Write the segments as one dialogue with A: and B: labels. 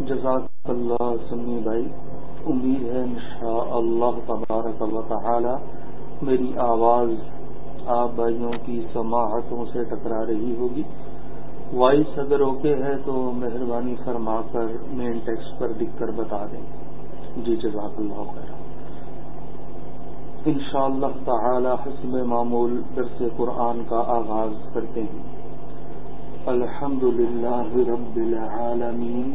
A: جزاک اللہ سمی بھائی، امید ہے انشاء اللہ تبارک و تعالی میری آواز آپ بھائیوں کی سماعتوں سے ٹکرا رہی ہوگی۔ وائس اگر اوکے ہے تو مہربانی فرما کر مین ٹیکسٹ پر لکھ کر بتا دیں۔ جی جزاک اللہ خیر۔ ان شاء اللہ تعالی حسب معمول درس قرآن کا آغاز کرتے ہیں۔ الحمد للہ رب العالمین۔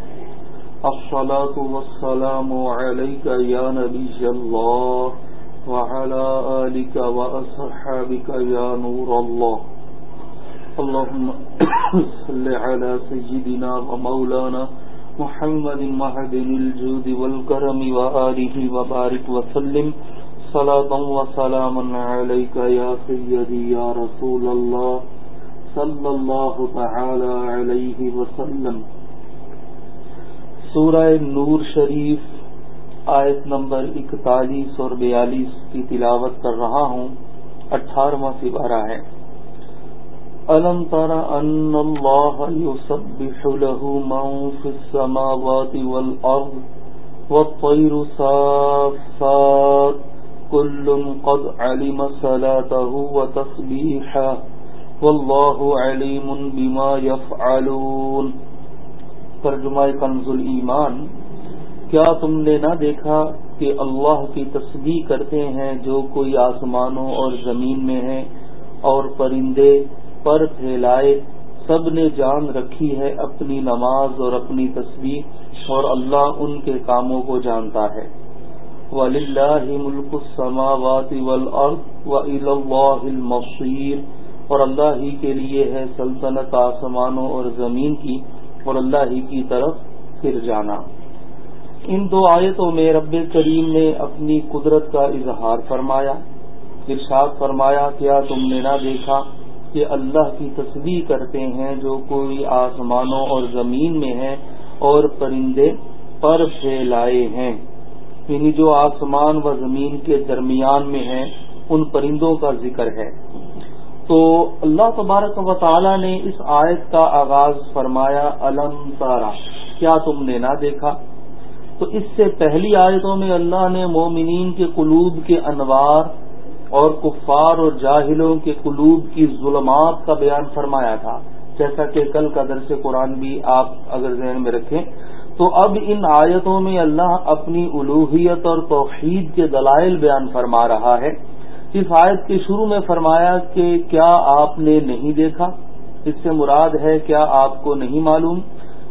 A: الصلاة والسلام عليك يا نبي الله وعلى آلك وأصحابك يا نور الله. اللهم صل على سيدنا ومولانا محمد مهدن الجود والكرم وآله وبارك وسلم. صلاة وسلام عليك يا سيدي يا رسول الله. صلى الله تعالى عليه وسلم. سورہ نور شریف آیت نمبر اکتالیس اور بیالیس کی تلاوت کر رہا ہوں۔ اٹھارہواں سپارہ ہے۔ الم تر ان اللہ يسبح له من في السماوات والارض والطير صافات كل قد علم صلاته وتسبيحه والله عليم بما يفعلون ترجمہ کنز ایمان، کیا تم نے نہ دیکھا کہ اللہ کی تسبیح کرتے ہیں جو کوئی آسمانوں اور زمین میں ہے اور پرندے پر پھیلائے، سب نے جان رکھی ہے اپنی نماز اور اپنی تسبیح اور اللہ ان کے کاموں کو جانتا ہے۔ وَلِلَّهِ مُلْكُ السَّمَاوَاتِ وَالْأَرْضِ وَإِلَى الْمَصِيرِ۔ اور اللہ ہی کے لیے ہے سلطنت آسمانوں اور زمین کی۔ اور اللہ ہی کی طرف پھر جانا۔ ان دو آیتوں میں رب کریم نے اپنی قدرت کا اظہار فرمایا، ارشاد فرمایا کیا تم نے نہ دیکھا کہ اللہ کی تصویر کرتے ہیں جو کوئی آسمانوں اور زمین میں ہے اور پرندے پر پھیلائے ہیں۔ یعنی جو آسمان و زمین کے درمیان میں ہیں، ان پرندوں کا ذکر ہے۔ تو اللہ تبارک و تعالی نے اس آیت کا آغاز فرمایا علم تارا کیا تم نے نہ دیکھا؟ تو اس سے پہلی آیتوں میں اللہ نے مومنین کے قلوب کے انوار اور کفار اور جاہلوں کے قلوب کی ظلمات کا بیان فرمایا تھا۔ جیسا کہ کل کا درس قرآن بھی آپ اگر ذہن میں رکھیں، تو اب ان آیتوں میں اللہ اپنی الوحیت اور توحید کے دلائل بیان فرما رہا ہے۔ اس آیت کے شروع میں فرمایا کہ کیا آپ نے نہیں دیکھا؟ اس سے مراد ہے کیا آپ کو نہیں معلوم؟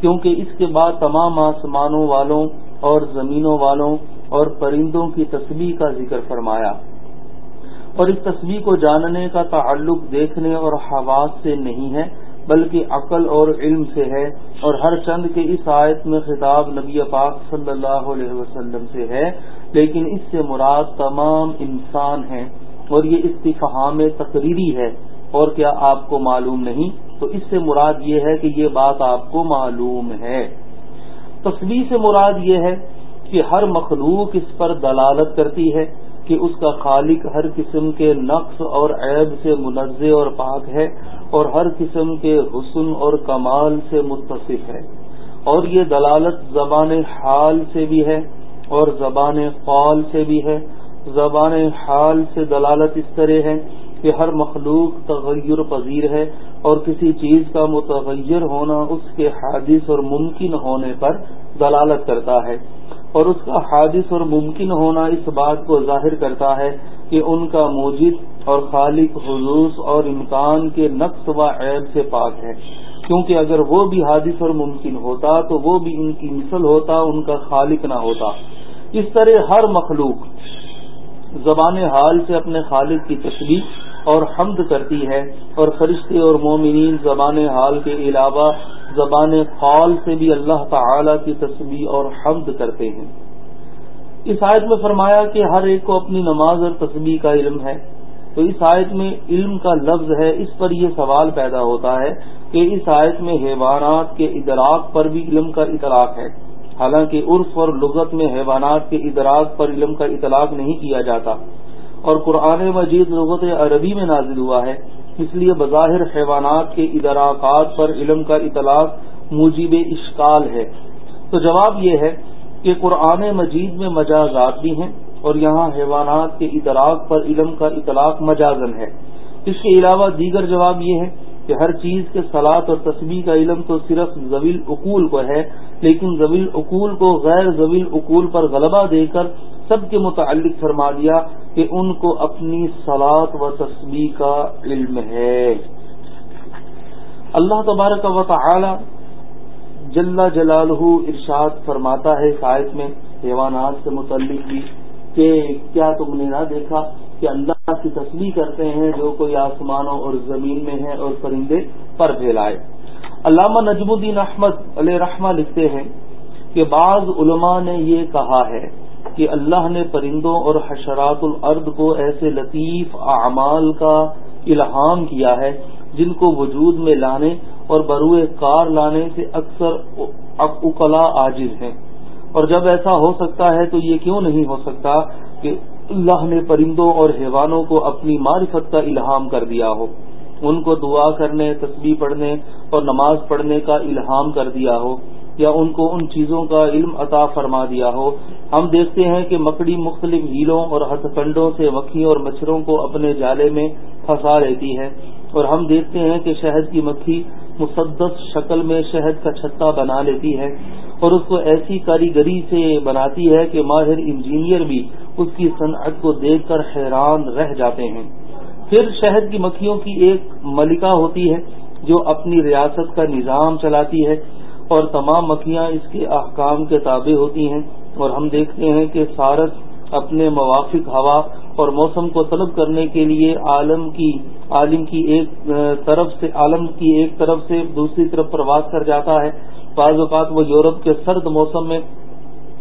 A: کیونکہ اس کے بعد تمام آسمانوں والوں اور زمینوں والوں اور پرندوں کی تصویر کا ذکر فرمایا۔ اور اس تصویر کو جاننے کا تعلق دیکھنے اور حواس سے نہیں ہے، بلکہ عقل اور علم سے ہے۔ اور ہر چند کے اس آیت میں خطاب نبی پاک صلی اللہ علیہ وسلم سے ہے۔ لیکن اس سے مراد تمام انسان ہیں۔ اور یہ استفہام تقریری ہے اور کیا آپ کو معلوم نہیں، تو اس سے مراد یہ ہے کہ یہ بات آپ کو معلوم ہے۔ تصویر سے مراد یہ ہے کہ ہر مخلوق اس پر دلالت کرتی ہے کہ اس کا خالق ہر قسم کے نقص اور عیب سے منزع اور پاک ہے اور ہر قسم کے حسن اور کمال سے متصف ہے۔ اور یہ دلالت زبان حال سے بھی ہے اور زبان قول سے بھی ہے زبان حال سے دلالت اس طرح ہے کہ ہر مخلوق تغیر پذیر ہے اور کسی چیز کا متغیر ہونا اس کے حادث اور ممکن ہونے پر دلالت کرتا ہے اور اس کا حادث اور ممکن ہونا اس بات کو ظاہر کرتا ہے کہ ان کا موجد اور خالق حضوص اور امکان کے نقص و عیب سے پاک ہے کیونکہ اگر وہ بھی حادث اور ممکن ہوتا تو وہ بھی ان کی مثل ہوتا، ان کا خالق نہ ہوتا۔ اس طرح ہر مخلوق زبان حال سے اپنے خالق کی تصویر اور حمد کرتی ہے اور فرشتے اور مومنین زبان حال کے علاوہ زبان قال سے بھی اللہ تعالی کی تصویر اور حمد کرتے ہیں۔ اس آیت میں فرمایا کہ ہر ایک کو اپنی نماز اور تصویر کا علم ہے۔ تو اس آیت میں علم کا لفظ ہے، اس پر یہ سوال پیدا ہوتا ہے کہ اس آیت میں حیوانات کے ادراک پر بھی علم کا اطلاق ہے۔ حالانکہ عرف اور لغت میں حیوانات کے ادراک پر علم کا اطلاق نہیں کیا جاتا اور قرآن مجید لغت عربی میں نازل ہوا ہے، اس لیے بظاہر حیوانات کے ادراکات پر علم کا اطلاق موجب اشکال ہے۔ تو جواب یہ ہے کہ قرآن مجید میں مجازات بھی ہیں اور یہاں حیوانات کے ادراک پر علم کا اطلاق مجازن ہے۔ اس کے علاوہ دیگر جواب یہ ہے کہ ہر چیز کے سلاد اور تصویر کا علم تو صرف زویل اقول کو ہے لیکن زویل اقول کو غیر زویل اقول پر غلبہ دے کر سب کے متعلق فرما دیا کہ ان کو اپنی سلاد و تصویر کا علم ہے۔ اللہ تبارک و تعالی جل جلالہ ارشاد فرماتا ہے شاید میں حیوانات سے متعلق بھی کہ کیا تم نے نہ دیکھا کہ اللہ کی تصویر کرتے ہیں جو کوئی آسمانوں اور زمین میں ہے اور پرندے پر پھیلائے؟ علامہ نجم الدین احمد علیہ رحمہ لکھتے ہیں کہ بعض علماء نے یہ کہا ہے کہ اللہ نے پرندوں اور حشرات الارض کو ایسے لطیف اعمال کا الہام کیا ہے جن کو وجود میں لانے اور بروئے کار لانے سے اکثر اکلا عاجز ہیں۔ اور جب ایسا ہو سکتا ہے تو یہ کیوں نہیں ہو سکتا کہ اللہ نے پرندوں اور حیوانوں کو اپنی معرفت کا الہام کر دیا ہو؟ ان کو دعا کرنے تصویر پڑھنے اور نماز پڑھنے کا الہام کر دیا ہو یا ان کو ان چیزوں کا علم عطا فرما دیا ہو۔ ہم دیکھتے ہیں کہ مکڑی مختلف ہیلوں اور ہتھ کنڈوں سے مکھی اور مچھروں کو اپنے جالے میں پھنسا لیتی ہے۔ اور ہم دیکھتے ہیں کہ شہد کی مکھی مسدس شکل میں شہد کا چھتا بنا لیتی ہے اور اس کو ایسی کاریگری سے بناتی ہے کہ ماہر انجینئر بھی اس کی صنعت کو دیکھ کر حیران رہ جاتے ہیں۔ پھر شہد کی مکھیوں کی ایک ملکہ ہوتی ہے جو اپنی ریاست کا نظام چلاتی ہے اور تمام مکھیاں اس کے احکام کے تابع ہوتی ہیں اور ہم دیکھتے ہیں کہ سارس اپنے موافق ہوا اور موسم کو طلب کرنے کے لیے عالم کی عالم کی ایک طرف سے عالم کی ایک طرف سے دوسری طرف پرواز کر جاتا ہے۔ بعض اوقات وہ یورپ کے سرد موسم میں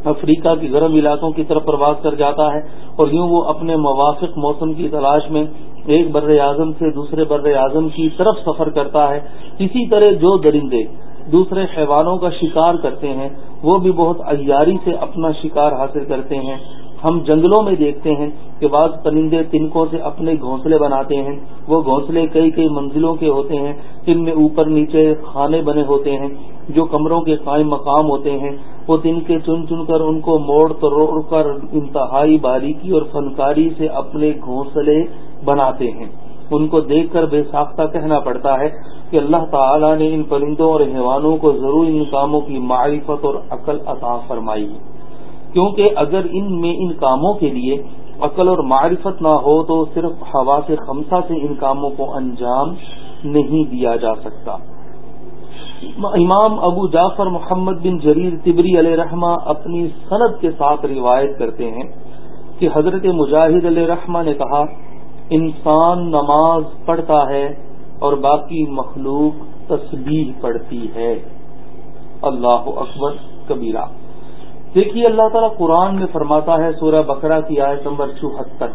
A: افریقہ کے گرم علاقوں کی طرف پرواز کر جاتا ہے اور یوں وہ اپنے موافق موسم کی تلاش میں ایک بر اعظم سے دوسرے بر اعظم کی طرف سفر کرتا ہے، اسی طرح جو درندے دوسرے حیوانوں کا شکار کرتے ہیں، وہ بھی بہت عیاری سے اپنا شکار حاصل کرتے ہیں۔ ہم جنگلوں میں دیکھتے ہیں کہ بعض پرندے تنکوں سے اپنے گھونسلے بناتے ہیں۔ وہ گھونسلے کئی کئی منزلوں کے ہوتے ہیں جن میں اوپر نیچے کھانے بنے ہوتے ہیں، جو کمروں کے قائم مقام ہوتے ہیں۔ وہ تن کے چن چن کر ان کو موڑ توڑ کر انتہائی باریکی اور فنکاری سے اپنے گھونسلے بناتے ہیں۔ ان کو دیکھ کر بے ساختہ کہنا پڑتا ہے کہ اللہ تعالی نے ان پرندوں اور حیوانوں کو ضرور ان کاموں کی معرفت اور عقل عطا فرمائی۔ ہے کیونکہ اگر ان میں ان کاموں کے لیے عقل اور معرفت نہ ہو تو صرف ہوا سے خمسہ سے ان کاموں کو انجام نہیں دیا جا سکتا۔ امام ابو جعفر محمد بن جریر تبری علیہ رحمہ اپنی صنعت کے ساتھ روایت کرتے ہیں کہ حضرت مجاہد علیہ رحمہ نے کہا انسان نماز پڑھتا ہے اور باقی مخلوق تسبیح پڑھتی ہے۔ اللہ اکبر کبیرہ۔ دیکھیے اللہ تعالیٰ قرآن میں فرماتا ہے سورہ بکرا کی آیت نمبر چوہتر۔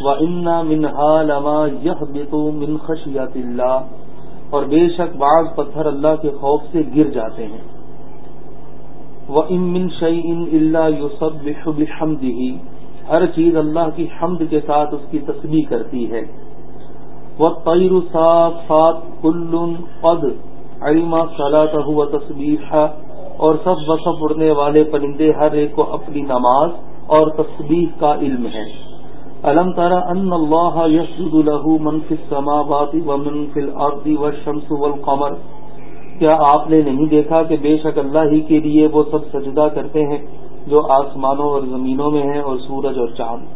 A: و انا منہا لما یہ من خشیت اللہ اور بے شک بعض پتھر اللہ کے خوف سے گر جاتے ہیں۔ وہ امن شعی ان اللہ یوسف بحمد ہی ہر چیز اللہ کی حمد کے ساتھ اس کی تصویر کرتی ہے۔ وہ تیر صاف کل قد علما صلاح ہوا تصویر اور سب بسب اڑنے والے پرندے ہر ایک کو اپنی نماز اور تصویر کا علم ہے۔ علم تارا ان اللہ یسد الح منف السماوات ومنف الارض والشمس والقمر۔ کیا آپ نے نہیں دیکھا کہ بے شک اللہ ہی کے لیے وہ سب سجدہ کرتے ہیں؟ جو آسمانوں اور زمینوں میں ہیں اور سورج اور چاند۔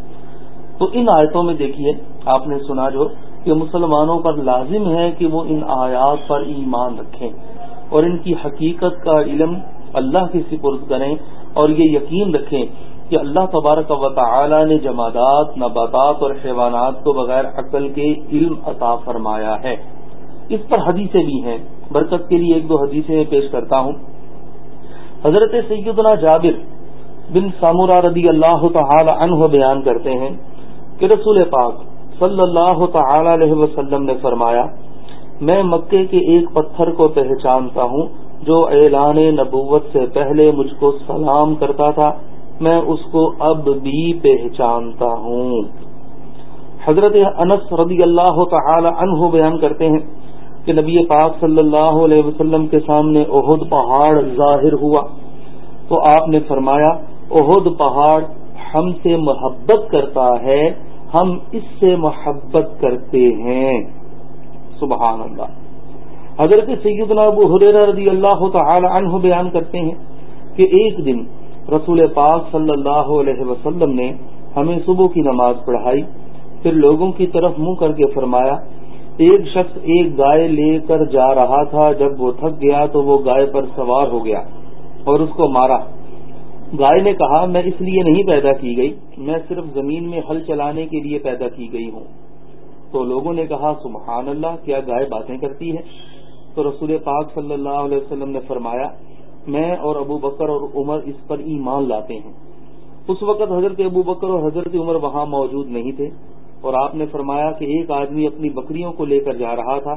A: تو ان آیتوں میں دیکھیے، آپ نے سنا جو کہ مسلمانوں پر لازم ہے کہ وہ ان آیات پر ایمان رکھیں اور ان کی حقیقت کا علم اللہ کی سپرد کریں اور یہ یقین رکھیں کہ اللہ تبارک و تعالی نے جمادات، نباتات اور حیوانات کو بغیر عقل کے علم عطا فرمایا ہے۔ اس پر حدیثیں بھی ہیں۔ برکت کے لیے ایک دو حدیثیں پیش کرتا ہوں۔ حضرت سیدنا جابر بن سامورا رضی اللہ تعالی عنہ بیان کرتے ہیں کہ رسول پاک صلی اللہ تعالی علیہ وسلم نے فرمایا، میں مکے کے ایک پتھر کو پہچانتا ہوں جو اعلان نبوت سے پہلے مجھ کو سلام کرتا تھا، میں اس کو اب بھی پہچانتا ہوں۔ حضرت انس رضی اللہ تعالی عنہ بیان کرتے ہیں کہ نبی پاک صلی اللہ علیہ وسلم کے سامنے عہد پہاڑ ظاہر ہوا۔ تو آپ نے فرمایا عہد پہاڑ ہم سے محبت کرتا ہے، ہم اس سے محبت کرتے ہیں۔ سبحان اللہ۔ حضرت سیدنا ابو حریر رضی اللہ تعالی عنہ بیان کرتے ہیں کہ ایک دن رسول پاک صلی اللہ علیہ وسلم نے ہمیں صبح کی نماز پڑھائی۔ پھر لوگوں کی طرف منہ کر کے فرمایا، ایک شخص ایک گائے لے کر جا رہا تھا، جب وہ تھک گیا تو وہ گائے پر سوار ہو گیا اور اس کو مارا۔ گائے نے کہا، میں اس لیے نہیں پیدا کی گئی، میں صرف زمین میں ہل چلانے کے لیے پیدا کی گئی ہوں۔ تو لوگوں نے کہا، سبحان اللہ، کیا گائے باتیں کرتی ہے تو رسول پاک صلی اللہ علیہ وسلم نے فرمایا، میں اور ابو بکر اور عمر اس پر ایمان لاتے ہیں۔ اس وقت حضرت ابو بکر اور حضرت عمر وہاں موجود نہیں تھے، اور آپ نے فرمایا کہ ایک آدمی اپنی بکریوں کو لے کر جا رہا تھا۔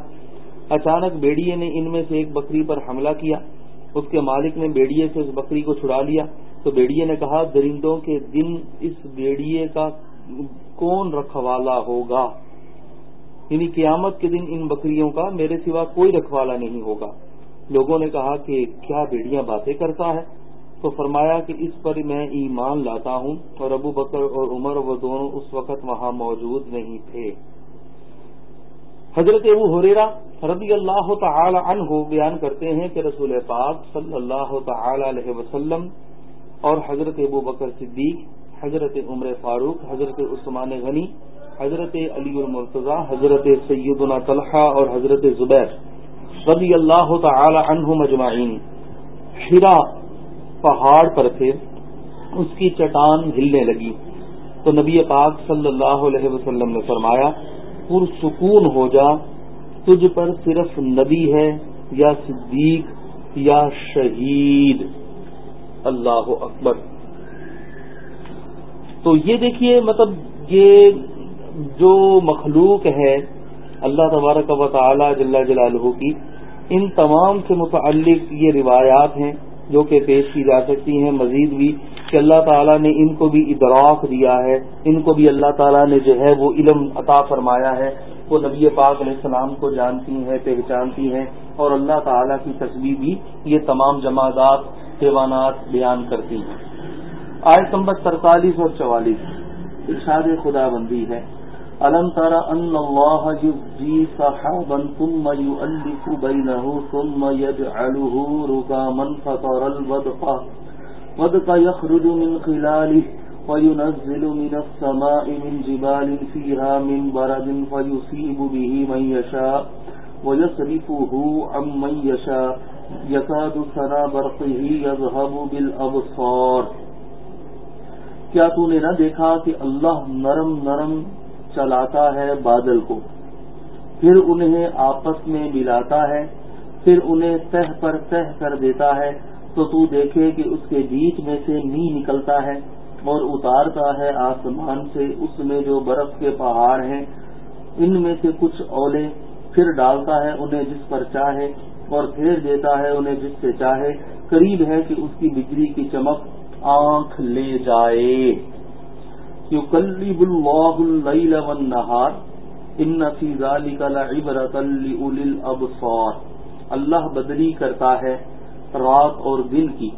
A: اچانک بیڑیے نے ان میں سے ایک بکری پر حملہ کیا، اس کے مالک نے بیڑیے سے اس بکری کو چھڑا لیا۔ تو بیڑیے نے کہا، درندوں کے دن اس بیڑیے کا کون رکھوالا ہوگا؟ یعنی قیامت کے دن ان بکریوں کا میرے سوا کوئی رکھوالا نہیں ہوگا۔ لوگوں نے کہا کہ کیا بیڑیاں باتیں کرتا ہے؟ تو فرمایا کہ اس پر میں ایمان لاتا ہوں اور ابو بکر اور عمر وہ دونوں اس وقت وہاں موجود نہیں تھے۔ حضرت ابو حریرا رضی اللہ تعالی عنہ بیان کرتے ہیں کہ رسول پاک صلی اللہ تعالی علیہ وسلم اور حضرت ابو بکر صدیق، حضرت عمر فاروق، حضرت عثمان غنی، حضرت علی المرتضی، حضرت سیدنا طلحہ اور حضرت زبیر رضی اللہ تعالی عنہ مجمعین ہرا پہاڑ پر تھے، اس کی چٹان ہلنے لگی۔ تو نبی پاک صلی اللہ علیہ وسلم نے فرمایا، پرسکون ہو جا، تجھ پر صرف نبی ہے یا صدیق یا شہید۔ اللہ اکبر۔ تو یہ دیکھیے مطلب یہ جو مخلوق ہے اللہ تبارک و تعالی جل جلالہ کی، ان تمام سے متعلق یہ روایات ہیں جو کہ پیش کی جا سکتی ہیں۔ مزید بھی کہ اللہ تعالیٰ نے ان کو بھی ادراک دیا ہے، ان کو بھی اللہ تعالیٰ نے جو ہے وہ علم عطا فرمایا ہے۔ وہ نبی پاک علیہ السلام کو جانتی ہیں، پہچانتی ہیں اور اللہ تعالیٰ کی تصویر بھی یہ تمام جماعت حیوانات بیان کرتی ہیں۔ آج نمبر ترتالیس اور چوالیس۔ ارشاد خدا بندی ہے۔ الم تر ان الله يجزي سحابا ثم يؤلف بينه ثم يجعله ركاما فترى الودق ودق يخرج من خلاله وينزل من السماء من جبال فيها من برد فيصيب به من يشاء ويصرفه عن من يشاء يكاد سنا برقه يذهب بالأبصار کیا تو نے نہ دیکھا کہ اللہ نرم نرم چلاتا ہے بادل کو؟ پھر انہیں آپس میں ملاتا ہے، پھر انہیں تہ پر تہ کر دیتا ہے۔ تو تو دیکھے کہ اس کے بیچ میں سے می نکلتا ہے اور اتارتا ہے آسمان سے۔ اس میں جو برف کے پہاڑ ہیں، ان میں سے کچھ اولے پھر ڈالتا ہے انہیں جس پر چاہے۔ اور پھیر دیتا ہے انہیں جس سے چاہے۔ قریب ہے کہ اس کی بجلی کی چمک آنکھ لے جائے۔ يقلب الله الليل والنهار ان في الابصار۔ اللہ بدلی کرتا ہے رات اور دن کی۔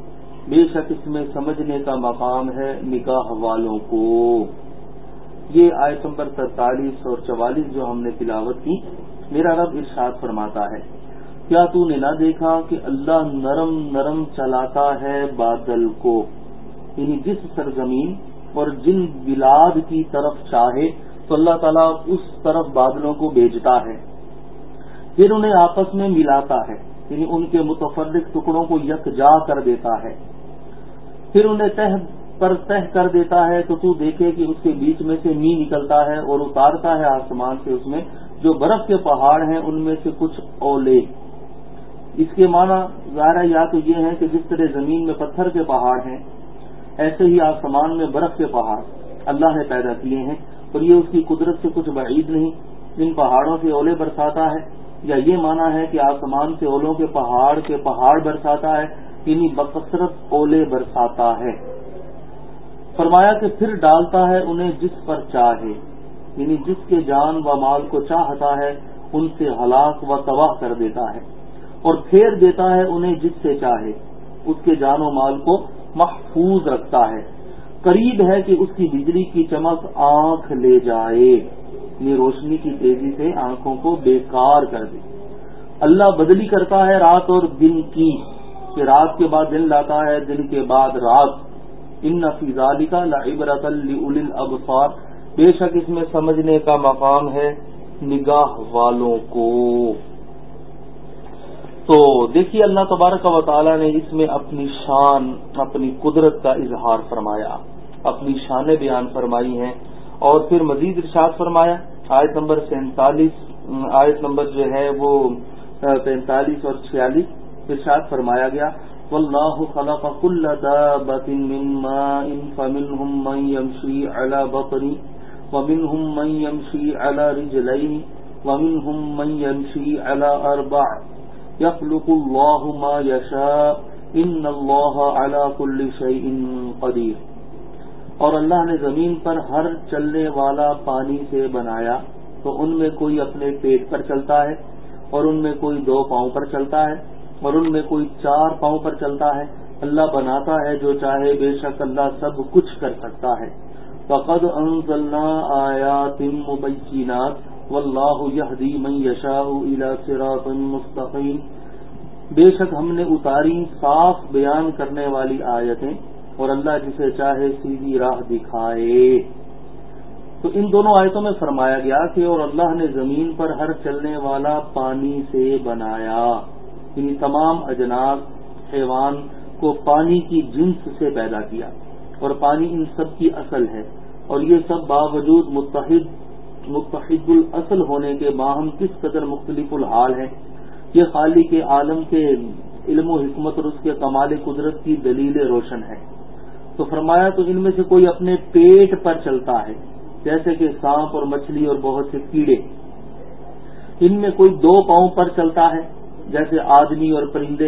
A: بے شک اس میں سمجھنے کا مقام ہے نگاہ والوں کو۔ یہ آیت نمبر ترتالیس اور چوالیس جو ہم نے تلاوت کی، میرا رب ارشاد فرماتا ہے۔ کیا تو نے نہ دیکھا کہ اللہ نرم نرم چلاتا ہے بادل کو؟ یعنی جس سرزمین اور جن بلاد کی طرف چاہے تو اللہ تعالیٰ اس طرف بادلوں کو بھیجتا ہے، پھر انہیں آپس میں ملاتا ہے یعنی ان کے متفرق ٹکڑوں کو یکجا کر دیتا ہے۔ پھر انہیں تہ پر تہ کر دیتا ہے تو تو دیکھے کہ اس کے بیچ میں سے می نکلتا ہے اور اتارتا ہے آسمان سے اس میں، جو برف کے پہاڑ ہیں ان میں سے کچھ اولے۔ اس کے معنی ظاہر یا تو یہ ہے کہ جس طرح زمین میں پتھر کے پہاڑ ہیں، ایسے ہی آسمان میں برف کے پہاڑ اللہ نے پیدا کیے ہیں اور یہ اس کی قدرت سے کچھ بعید نہیں، ان پہاڑوں سے اولے برساتا ہے۔ یا یہ مانا ہے کہ آسمان سے اولوں کے پہاڑ کے پہاڑ برساتا ہے یعنی بکثرت اولے برساتا ہے۔ فرمایا کہ پھر ڈالتا ہے انہیں جس پر چاہے یعنی جس کے جان و مال کو چاہتا ہے، ان سے ہلاک و تباہ کر دیتا ہے۔ اور پھیر دیتا ہے انہیں جس سے چاہے۔ اس کے جان و مال کو محفوظ رکھتا ہے۔ قریب ہے کہ اس کی بجلی کی چمک آنکھ لے جائے۔ یہ روشنی کی تیزی سے آنکھوں کو بیکار کر دے۔ اللہ بدلی کرتا ہے رات اور دن کی، کہ رات کے بعد دن لاتا ہے، دن کے بعد رات۔ ان نفیزالی کا لعبرت الابصار۔ بے شک اس میں سمجھنے کا مقام ہے نگاہ والوں کو۔ تو دیکھیے اللہ تبارک و تعالی نے اس میں اپنی شان، اپنی قدرت کا اظہار فرمایا۔ اپنی شانیں بیان فرمائی ہیں۔ اور پھر مزید ارشاد فرمایا۔ آیت نمبر سینتالیس، آیت نمبر جو ہے وہ پینتالیس اور چھیالیس ارشاد فرمایا گیا۔ واللہ خلق كل دابة من ماء فمنهم من يمشي على بطنه ومنهم من يمشي على رجلين ومنهم من يمشي على أربع يخلق الله ما يشاء ان الله على كل شيء قدير۔ اور اللہ نے زمین پر ہر چلنے والا پانی سے بنایا، تو ان میں کوئی اپنے پیٹ پر چلتا ہے، اور ان میں کوئی دو پاؤں پر چلتا ہے، اور ان میں کوئی چار پاؤں پر چلتا ہے۔ اللہ بناتا ہے جو چاہے، بے شک اللہ سب کچھ کر سکتا ہے۔ فقد انزلنا آیات مبینات واللہ یہدی من یشاء الى صراط مستقیم۔ بے شک ہم نے اتاری صاف بیان کرنے والی آیتیں اور اللہ جسے چاہے سیدھی راہ دکھائے۔ تو ان دونوں آیتوں میں فرمایا گیا کہ اور اللہ نے زمین پر ہر چلنے والا پانی سے بنایا۔ یعنی تمام اجناس، حیوان کو پانی کی جنس سے پیدا کیا۔ اور پانی ان سب کی اصل ہے۔ اور یہ سب باوجود متحد متحد الاصل ہونے کے باہم کس قدر مختلف الحال ہیں؟ یہ خالی کے عالم کے علم و حکمت اور اس کے کمال قدرت کی دلیل روشن ہے۔ تو فرمایا تو ان میں سے کوئی اپنے پیٹ پر چلتا ہے، جیسے کہ سانپ اور مچھلی اور بہت سے کیڑے۔ ان میں کوئی دو پاؤں پر چلتا ہے، جیسے آدمی اور پرندے۔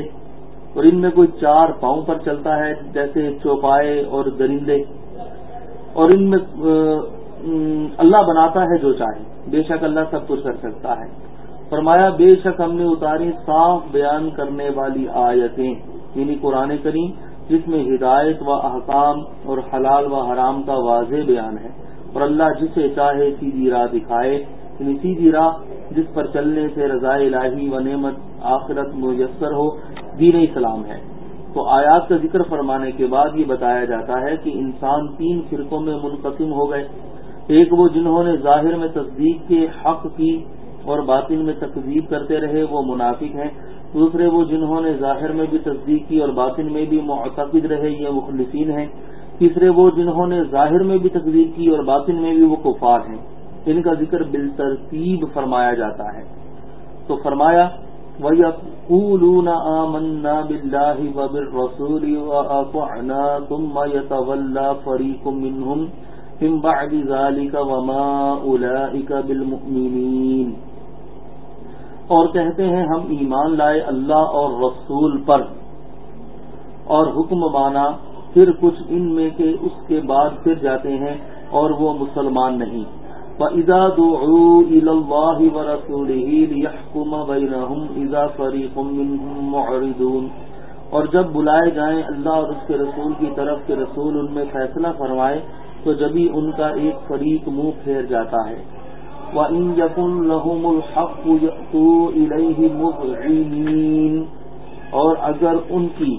A: اور ان میں کوئی چار پاؤں پر چلتا ہے، جیسے چوپائے اور درندے۔ اور ان میں اللہ بناتا ہے جو چاہے۔ بے شک اللہ سب کچھ کر سکتا ہے۔ فرمایا، بے شک ہم نے اتاری صاف بیان کرنے والی آیتیں یعنی قرآن کریم، جس میں ہدایت و احکام اور حلال و حرام کا واضح بیان ہے۔ اور اللہ جسے چاہے سیدھی راہ دکھائے۔ یعنی سیدھی راہ جس پر چلنے سے رضاء الہی و نعمت آخرت میسر ہو، دین اسلام ہے۔ تو آیات کا ذکر فرمانے کے بعد یہ بتایا جاتا ہے کہ انسان تین فرقوں میں منقسم ہو گئے۔ ایک وہ جنہوں نے ظاہر میں تصدیق کے حق کی اور باطن میں تقزیب کرتے رہے، وہ منافق ہیں۔ دوسرے وہ جنہوں نے ظاہر میں بھی تصدیق کی اور باطن میں بھی معتقد رہے، یہ مخلصین ہیں۔ تیسرے وہ جنہوں نے ظاہر میں بھی تقزیب کی اور باطن میں بھی وہ کفار ہیں۔ ان کا ذکر بالترتیب فرمایا جاتا ہے۔ تو فرمایا، وَيَقُولُونَ آمَنَّا بِاللَّهِ وَبِالرَّسُولِ وَأَطَعْنَا ثُمَّ يَتَوَلَّى فَرِيقٌ مِّنْهُمْ من بعد ذلك وما اولئك بالمؤمنين۔ اور کہتے ہیں، ہم ایمان لائے اللہ اور رسول پر۔ اور حکم مانا، پھر کچھ ان میں کے اس کے بعد پھر جاتے ہیں اور وہ مسلمان نہیں۔ وَإِذَا دُعُوا إِلَى اللَّهِ وَرَسُولِهِ لِيَحْكُمَ بَيْنَهُمْ إِذَا فَرِيقٌ مِّنْهُمْ مُعْرِضُونَ۔ اور جب بلائے جائیں اللہ اور اس کے رسول کی طرف کے رسول ان میں فیصلہ فرمائے تو جبھی ان کا ایک فریق منہ پھیر جاتا ہے۔ وَإِن يَكُن لَهُمُ الْحَقُّ يَأْتُوا إِلَيْهِ مُذْعِنِينَ۔ اور اگر ان کی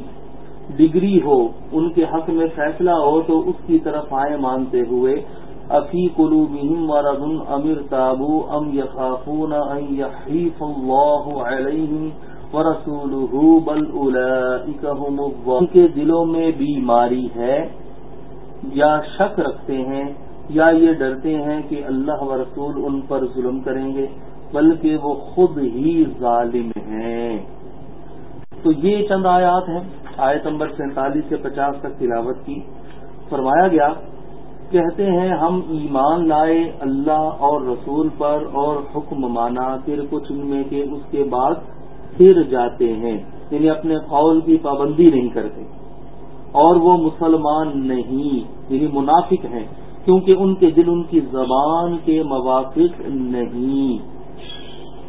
A: ڈگری ہو، ان کے حق میں فیصلہ ہو، تو اس کی طرف آئے مانتے ہوئے افی قلوبہم مرض امر تابو ام یخافون ان بل هم الظالمون۔ کے دلوں میں بیماری ہے یا شک رکھتے ہیں یا یہ ڈرتے ہیں کہ اللہ و رسول ان پر ظلم کریں گے، بلکہ وہ خود ہی ظالم ہیں۔ تو یہ چند آیات ہیں۔ آیت نمبر سینتالیس سے پچاس تک تلاوت کی۔ فرمایا گیا، کہتے ہیں، ہم ایمان لائے اللہ اور رسول پر اور حکم مانا، پھر کچھ ان میں کے اس کے بعد پھر جاتے ہیں۔ یعنی اپنے قول کی پابندی نہیں کرتے۔ اور وہ مسلمان نہیں یعنی منافق ہیں، کیونکہ ان کے دل ان کی زبان کے موافق نہیں۔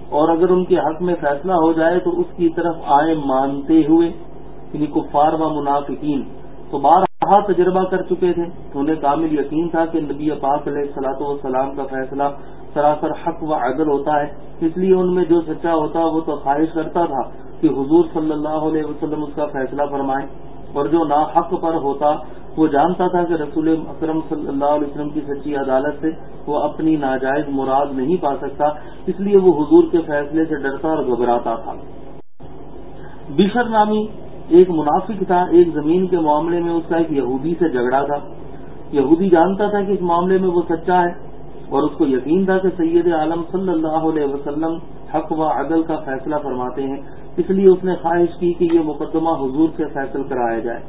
A: اور اگر ان کے حق میں فیصلہ ہو جائے تو اس کی طرف آئے مانتے ہوئے یعنی کفار و منافقین۔ تو بارہا تجربہ کر چکے تھے۔ تو انہیں کامل یقین تھا کہ نبی پاک علیہ سلاۃ والسلام کا فیصلہ سراسر حق و عدل ہوتا ہے۔ اس لیے ان میں جو سچا ہوتا، وہ تو خواہش کرتا تھا کہ حضور صلی اللہ علیہ وسلم اس کا فیصلہ فرمائیں۔ اور جو نا حق پر ہوتا، وہ جانتا تھا کہ رسول اکرم صلی اللہ علیہ وسلم کی سچی عدالت سے وہ اپنی ناجائز مراد نہیں پا سکتا، اس لیے وہ حضور کے فیصلے سے ڈرتا اور گھبراتا تھا۔ بشر نامی ایک منافق تھا، ایک زمین کے معاملے میں اس کا ایک یہودی سے جھگڑا تھا۔ یہودی جانتا تھا کہ اس معاملے میں وہ سچا ہے اور اس کو یقین تھا کہ سید عالم صلی اللہ علیہ وسلم حق و عدل کا فیصلہ فرماتے ہیں۔ اس لیے اس نے خواہش کی کہ یہ مقدمہ حضور سے فیصل کرایا جائے۔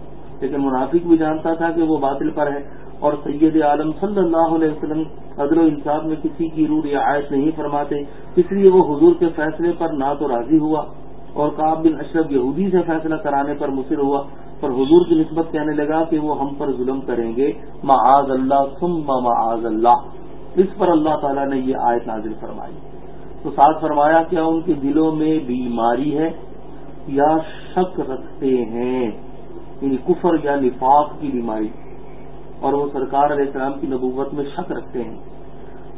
A: لیکن منافق بھی جانتا تھا کہ وہ باطل پر ہے اور سید عالم صلی اللہ علیہ وسلم عدل و انصاف میں کسی کی روح رعایت نہیں فرماتے، اس لیے وہ حضور کے فیصلے پر نہ تو راضی ہوا اور کاب بن اشرف یہودی سے فیصلہ کرانے پر مصر ہوا، پر حضور کی نسبت کہنے لگا کہ وہ ہم پر ظلم کریں گے۔ معاذ اللہ ثم معاذ اللہ۔ اس پر اللہ تعالیٰ نے یہ آیت نازل فرمائی۔ تو ساتھ فرمایا کیا ان کے دلوں میں بیماری ہے یا شک رکھتے ہیں؟ یعنی کفر یا نفاق کی بیماری. اور وہ سرکار علیہ السلام کی نبوت میں شک رکھتے ہیں.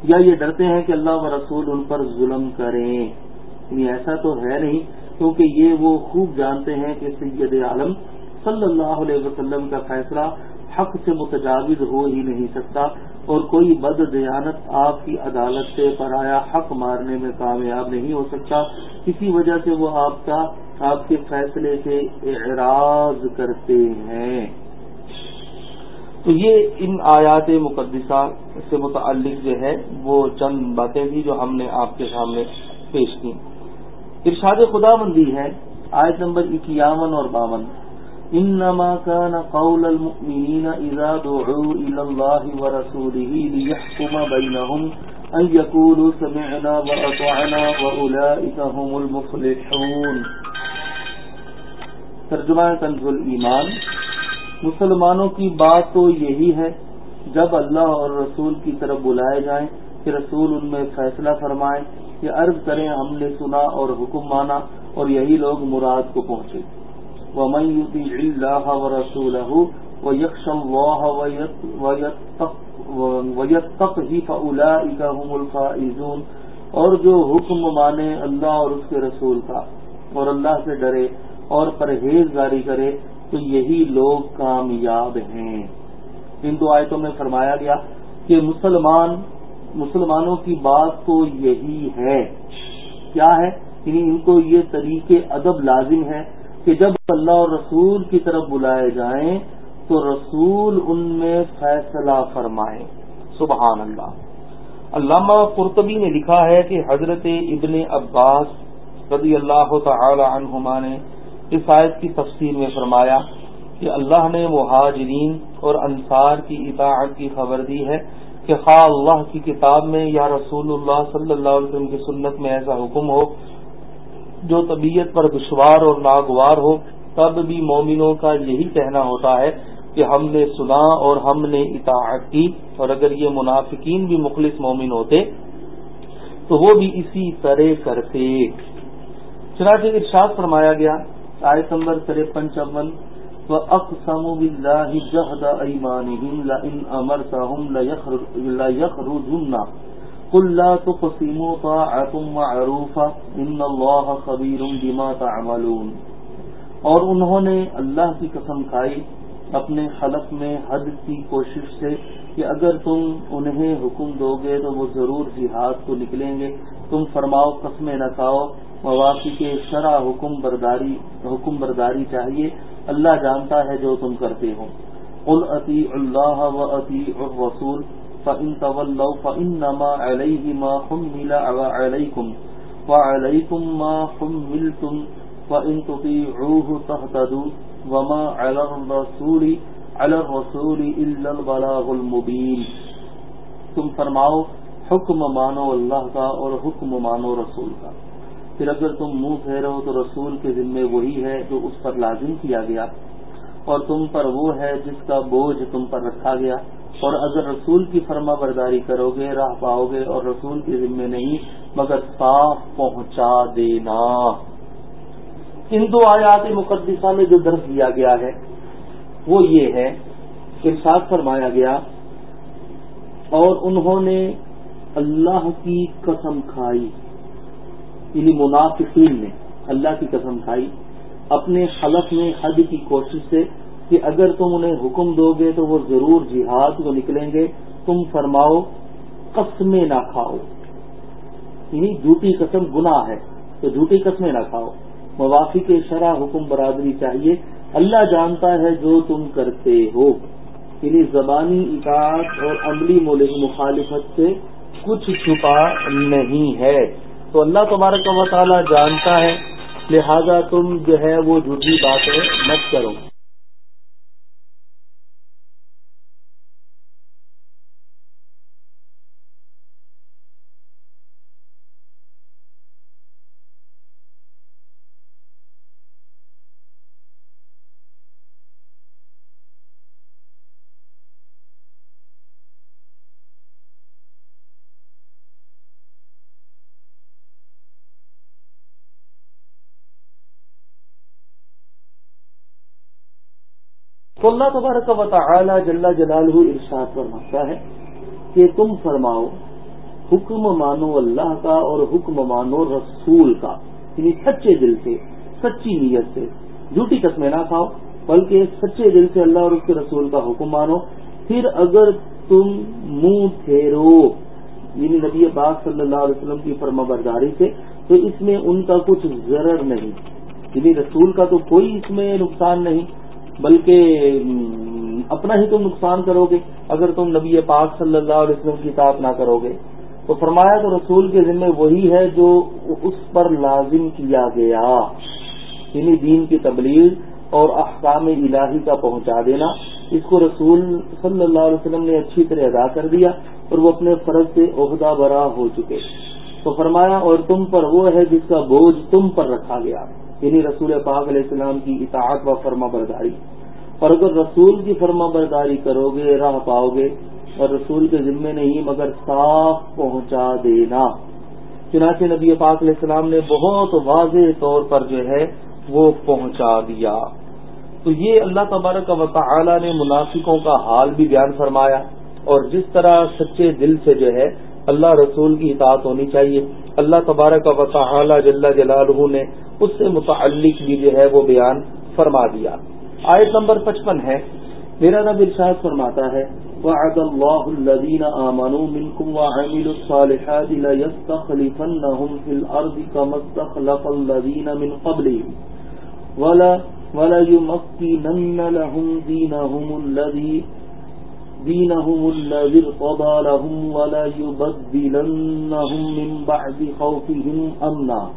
A: یا یہ ڈرتے ہیں کہ اللہ و رسول ان پر ظلم کریں. یعنی ایسا تو ہے نہیں، کیونکہ یہ وہ خوب جانتے ہیں کہ سید عالم صلی اللہ علیہ وسلم کا فیصلہ حق سے متجاوز ہو ہی نہیں سکتا اور کوئی بد دیانت آپ کی عدالت سے پرایا حق مارنے میں کامیاب نہیں ہو سکتا۔ کسی وجہ سے وہ آپ کا، آپ کے فیصلے سے اعراض کرتے ہیں۔ تو یہ ان آیات مقدسہ سے متعلق جو ہے، وہ چند باتیں تھیں جو ہم نے آپ کے سامنے پیش کی ارشاد خدا بندی ہے، آیت نمبر اکیاون اور باون۔ انما كان قول المؤمنين اذا دعوا الى الله ورسوله ليحكم بينهم ان يقولوا سمعنا واطعنا واولئك هم المفلحون. ترجمہ کنز ایمان. مسلمانوں کی بات تو یہی ہے، جب اللہ اور رسول کی طرف بلائے جائیں کہ رسول ان میں فیصلہ فرمائیں کہ عرض کریں ہم نے سنا اور حکم مانا اور یہی لوگ مراد کو پہنچے۔ ومن يطيع الله ورسوله ويخشى الله ويتقه فأولئك هم الفائزون اور جو حکم مانے اللہ اور اس کے رسول کا اور اللہ سے ڈرے اور پرہیز گاری کرے تو یہی لوگ کامیاب ہیں۔ ان دو آیتوں میں فرمایا گیا کہ مسلمان، مسلمانوں کی بات تو یہی ہے۔ کیا ہے؟ یعنی ان کو یہ طریقے ادب لازم ہے کہ جب اللہ اور رسول کی طرف بلائے جائیں تو رسول ان میں فیصلہ فرمائیں۔ سبحان اللہ۔ علامہ قرطبی نے لکھا ہے کہ حضرت ابن عباس رضی اللہ تعالی عنہما نے اس آیت کی تفسیر میں فرمایا کہ اللہ نے مہاجرین اور انصار کی اطاعت کی خبر دی ہے کہ خواہ اللہ کی کتاب میں یا رسول اللہ صلی اللہ علیہ وسلم کی سنت میں ایسا حکم ہو جو طبیعت پر دشوار اور ناگوار ہو، تب بھی مومنوں کا یہی کہنا ہوتا ہے کہ ہم نے سنا اور ہم نے اطاعت کی، اور اگر یہ منافقین بھی مخلص مومن ہوتے تو وہ بھی اسی طرح کرتے۔ چنانچہ ارشاد فرمایا گیا، آیت نمبر ترپن چون و اقسم باللہ جہد ایمانہم لئن امرتہم لیخرجن قل ان اللہ خبیر بما تعملون۔ اور انہوں نے اللہ کی قسم کھائی اپنے حلف میں حد کی کوشش سے کہ اگر تم انہیں حکم دو گے تو وہ ضرور جہاد کو نکلیں گے۔ تم فرماؤ، قسمیں نہ کھاؤ۔ مواقع کے شرح حکم برداری حکم برداری چاہیے۔ اللہ جانتا ہے جو تم کرتے ہو۔ قل عطی اللہ و عطی الرسول۔ فإن تولوا فإنما عليه ما حمل عليكم وعليكم ما حملتم وإن تطيعوه تهتدوا وما على الرسول علی الرسول الا البلاغ المبین تم فرماؤ، حکم مانو اللہ کا اور حکم مانو رسول کا۔ پھر اگر تم منہ پھیرو تو رسول کے ذمے وہی ہے جو اس پر لازم کیا گیا۔ اور تم پر وہ ہے جس کا بوجھ تم پر رکھا گیا۔ اور اگر رسول کی فرما برداری کرو گے راہ پاؤ گے اور رسول کے ذمے نہیں، مگر صاف پہنچا دینا۔ ان دو آیات مقدسہ میں جو درج دیا گیا ہے، وہ یہ ہے کہ ساتھ فرمایا گیا، اور انہوں نے اللہ کی قسم کھائی۔ یعنی منافقین نے اللہ کی قسم کھائی، اپنے حلف میں حد کی کوشش سے کہ اگر تم انہیں حکم دو گے تو وہ ضرور جہاد کو نکلیں گے۔ تم فرماؤ، قسمیں نہ کھاؤ۔ یعنی جھوٹی قسم گناہ ہے، تو جھوٹی قسمیں نہ کھاؤ۔ موافی کے شرح حکم برادری چاہیے۔ اللہ جانتا ہے جو تم کرتے ہو۔ یعنی زبانی اطاعت اور عملی مخالفت سے کچھ چھپا نہیں ہے۔ تو اللہ تبارک و تعالیٰ جانتا ہے، لہذا تم جو ہے وہ جھوٹی باتیں مت کرو۔ تو اللہ تبارک و تعالی جل جلالہ ارشاد فرماتا ہے کہ تم فرماؤ، حکم مانو اللہ کا اور حکم مانو رسول کا یعنی سچے دل سے، سچی نیت سے۔ جھوٹی قسمیں نہ کھاؤ، بلکہ سچے دل سے اللہ اور اس کے رسول کا حکم مانو۔ پھر اگر تم منہ پھیرو یعنی نبی پاک صلی اللہ علیہ وسلم کی فرما برداری سے، تو اس میں ان کا کچھ ضرر نہیں۔ یعنی رسول کا تو کوئی اس میں نقصان نہیں۔ بلکہ اپنا ہی تم نقصان کرو گے اگر تم نبی پاک صلی اللہ علیہ وسلم کی اطاعت نہ کرو گے۔ تو فرمایا تو رسول کے ذمے وہی ہے جو اس پر لازم کیا گیا۔ یعنی دین کی تبلیغ اور احکام الہی کا پہنچا دینا۔ اس کو رسول صلی اللہ علیہ وسلم نے اچھی طرح ادا کر دیا اور وہ اپنے فرض سے عہدہ برا ہو چکے۔ تو فرمایا اور تم پر وہ ہے جس کا بوجھ تم پر رکھا گیا۔ یعنی رسول پاک علیہ السلام کی اطاعت و فرما برداری۔ اور اگر رسول کی فرما برداری کرو گے راہ پاؤ گے اور رسول کے ذمے نہیں، مگر صاف پہنچا دینا۔ چنانچہ نبی پاک علیہ السلام نے بہت واضح طور پر جو ہے، وہ پہنچا دیا۔ تو یہ اللہ تبارک و تعالی نے منافقوں کا حال بھی بیان فرمایا، اور جس طرح سچے دل سے جو ہے اللہ رسول کی اطاعت ہونی چاہیے۔ اللہ تبارک و تعالی جل جلالہ نے اس سے متعلق بھی جو ہے وہ بیان فرما دیا۔ آیت نمبر پچپن ہے۔ میرا نب ارشاد فرماتا ہے، وعد الله الذين آمنوا منكم وعملوا الصالحات ليستخلفنهم في الأرض كما استخلف الذين من قبلهم۔ ولا ولا يمكنن لهم دينهم الذي دينهم الذي ارتضى لهم ولا يبدلنهم من بعد خوفهم أمنا.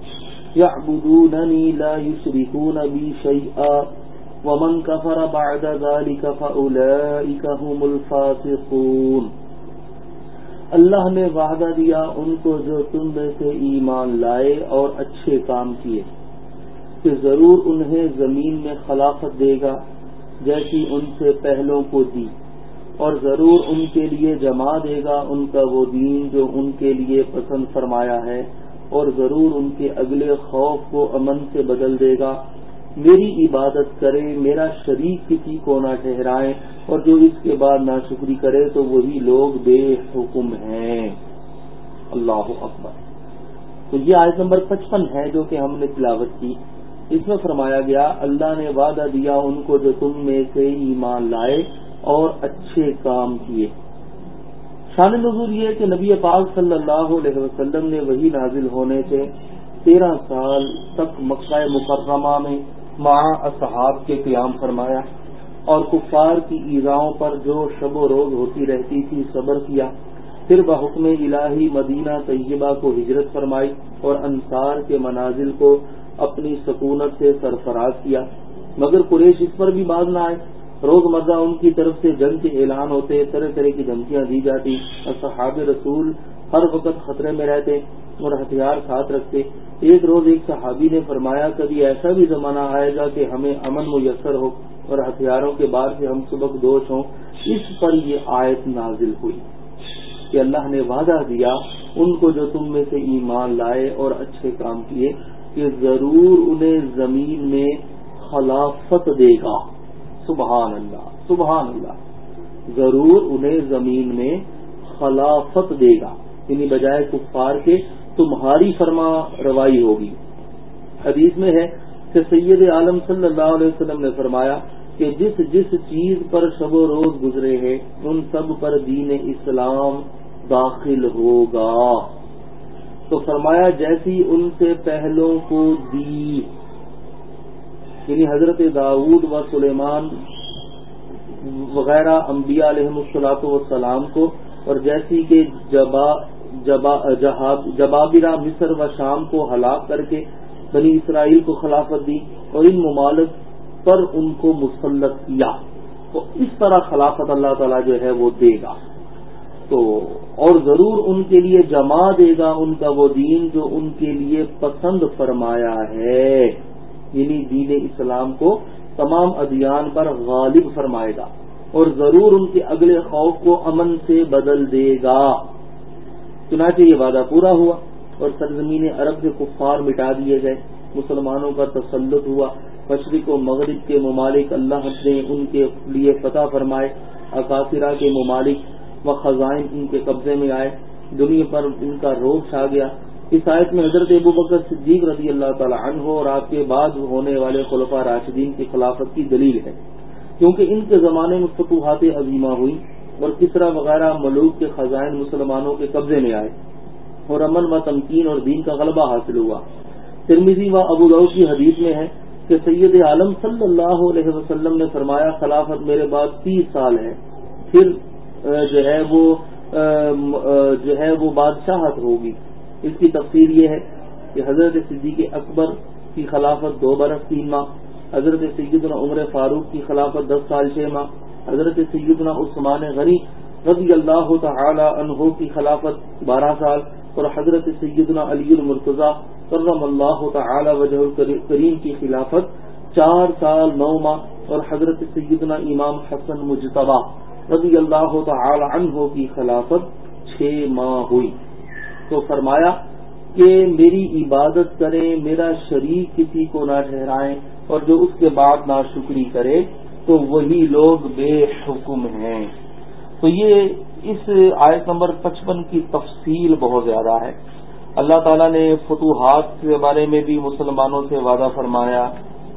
A: يعبدونني لا يشركون بي شيئا. ومن كفر بعد ذلك فأولئك هم الفاسقون. اللہ نے وعدہ دیا ان کو جو تم میں سے ایمان لائے اور اچھے کام کیے، کہ ضرور انہیں زمین میں خلافت دے گا، جیسی ان سے پہلوں کو دی۔ اور ضرور ان کے لیے جما دے گا ان کا وہ دین جو ان کے لیے پسند فرمایا ہے، اور ضرور ان کے اگلے خوف کو امن سے بدل دے گا۔ میری عبادت کرے، میرا شریک کسی کو نہ ٹھہرائے، اور جو اس کے بعد نہ شکری کرے تو وہی لوگ بے حکم ہیں۔ اللہ اکبر۔ تو یہ آیت نمبر پچپن ہے جو کہ ہم نے تلاوت کی۔ اس میں فرمایا گیا، اللہ نے وعدہ دیا ان کو جو تم میں سے ایمان لائے اور اچھے کام کیے۔ شان نظور یہ کہ نبی پاک صلی اللہ علیہ وسلم نے وہی نازل ہونے سے تیرہ سال تک مکہ مکرمہ میں ماں اصحاب کے قیام فرمایا اور کفار کی ایزاؤں پر جو شب و روز ہوتی رہتی تھی صبر کیا۔ پھر بحکم الہی مدینہ طیبہ کو ہجرت فرمائی اور انصار کے منازل کو اپنی سکونت سے سرفراز کیا۔ مگر قریش اس پر بھی باز نہ آئے۔ روزمرہ ان کی طرف سے جنگ کے اعلان ہوتے، طرح طرح کی دھمکیاں دی جاتی، اور صحاب رسول ہر وقت خطرے میں رہتے اور ہتھیار ساتھ رکھتے۔ ایک روز ایک صحابی نے فرمایا، کبھی ایسا بھی زمانہ آئے گا کہ ہمیں امن میسر ہو اور ہتھیاروں کے بار سے ہم سبق دوش ہوں۔ اس پر یہ آیت نازل ہوئی کہ اللہ نے وعدہ دیا، ان کو جو تم میں سے ایمان لائے اور اچھے کام کیے، کہ ضرور انہیں زمین میں خلافت دے گا۔ سبحان اللہ سبحان اللہ ضرور انہیں زمین میں خلافت دے گا۔ یعنی بجائے کفار کے تمہاری فرما روائی ہوگی۔ حدیث میں ہے کہ سید عالم صلی اللہ علیہ وسلم نے فرمایا کہ جس جس چیز پر شب و روز گزرے ہیں، ان سب پر دین اسلام داخل ہوگا۔ تو فرمایا جیسی ان سے پہلوں کو دی۔ یعنی حضرت داود و سلیمان وغیرہ انبیاء علیہ السلاط والسلام کو، اور جیسی کہ جبا جبابرہ، مصر و شام کو ہلاک کر کے بنی اسرائیل کو خلافت دی اور ان ممالک پر ان کو مسلط کیا۔ تو اس طرح خلافت اللہ تعالیٰ جو ہے وہ دے گا۔ تو اور ضرور ان کے لیے جما دے گا ان کا وہ دین جو ان کے لیے پسند فرمایا ہے۔ یعنی دین اسلام کو تمام ادیان پر غالب فرمائے گا اور ضرور ان کے اگلے خوف کو امن سے بدل دے گا۔ چنانچہ یہ وعدہ پورا ہوا اور سرزمین عرب کے کفار مٹا دیے گئے۔ مسلمانوں کا تسلط ہوا۔ مشرق و مغرب کے ممالک اللہ نے ان کے لیے فتح فرمائے۔ اکاثرہ کے ممالک و خزائن ان کے قبضے میں آئے۔ دنیا پر ان کا روگ چھا گیا۔ اس آیت میں حضرت ابو بکر صدیق رضی اللہ تعالی عنہ اور آپ کے بعد ہونے والے خلفہ راشدین کی خلافت کی دلیل ہے۔ کیونکہ ان کے زمانے میں فتوحات عظیمہ ہوئی اور کسرا وغیرہ ملوک کے خزائن مسلمانوں کے قبضے میں آئے اور امن و تمکین اور دین کا غلبہ حاصل ہوا۔ ترمیزی و ابو لو کی حدیث میں ہے کہ سید عالم صلی اللہ علیہ وسلم نے فرمایا، خلافت میرے بعد تیس سال ہے۔ پھر جو ہے وہ جو ہے وہ بادشاہت ہوگی۔ اس کی تفصیل یہ ہے کہ حضرت صدیق اکبر کی خلافت دو برس تین ماہ، حضرت سیدنا عمر فاروق کی خلافت دس سال چھ ماہ، حضرت سیدنا عثمان غنی رضی اللہ تعالی عنہ کی خلافت بارہ سال اور حضرت سیدنا علی المرتضی کرم اللہ تعالی وجہ کریم کی خلافت چار سال نو ماہ اور حضرت سیدنا امام حسن مجتبہ رضی اللہ تعالی عنہ کی خلافت چھ ماہ ہوئی۔ تو فرمایا کہ میری عبادت کریں میرا شریک کسی کو نہ ٹھہرائیں اور جو اس کے بعد نہ شکری کرے، تو وہی لوگ بے حکم ہیں۔ تو یہ اس آیت نمبر پچپن کی تفصیل بہت زیادہ ہے۔ اللہ تعالیٰ نے فتوحات کے بارے میں بھی مسلمانوں سے وعدہ فرمایا،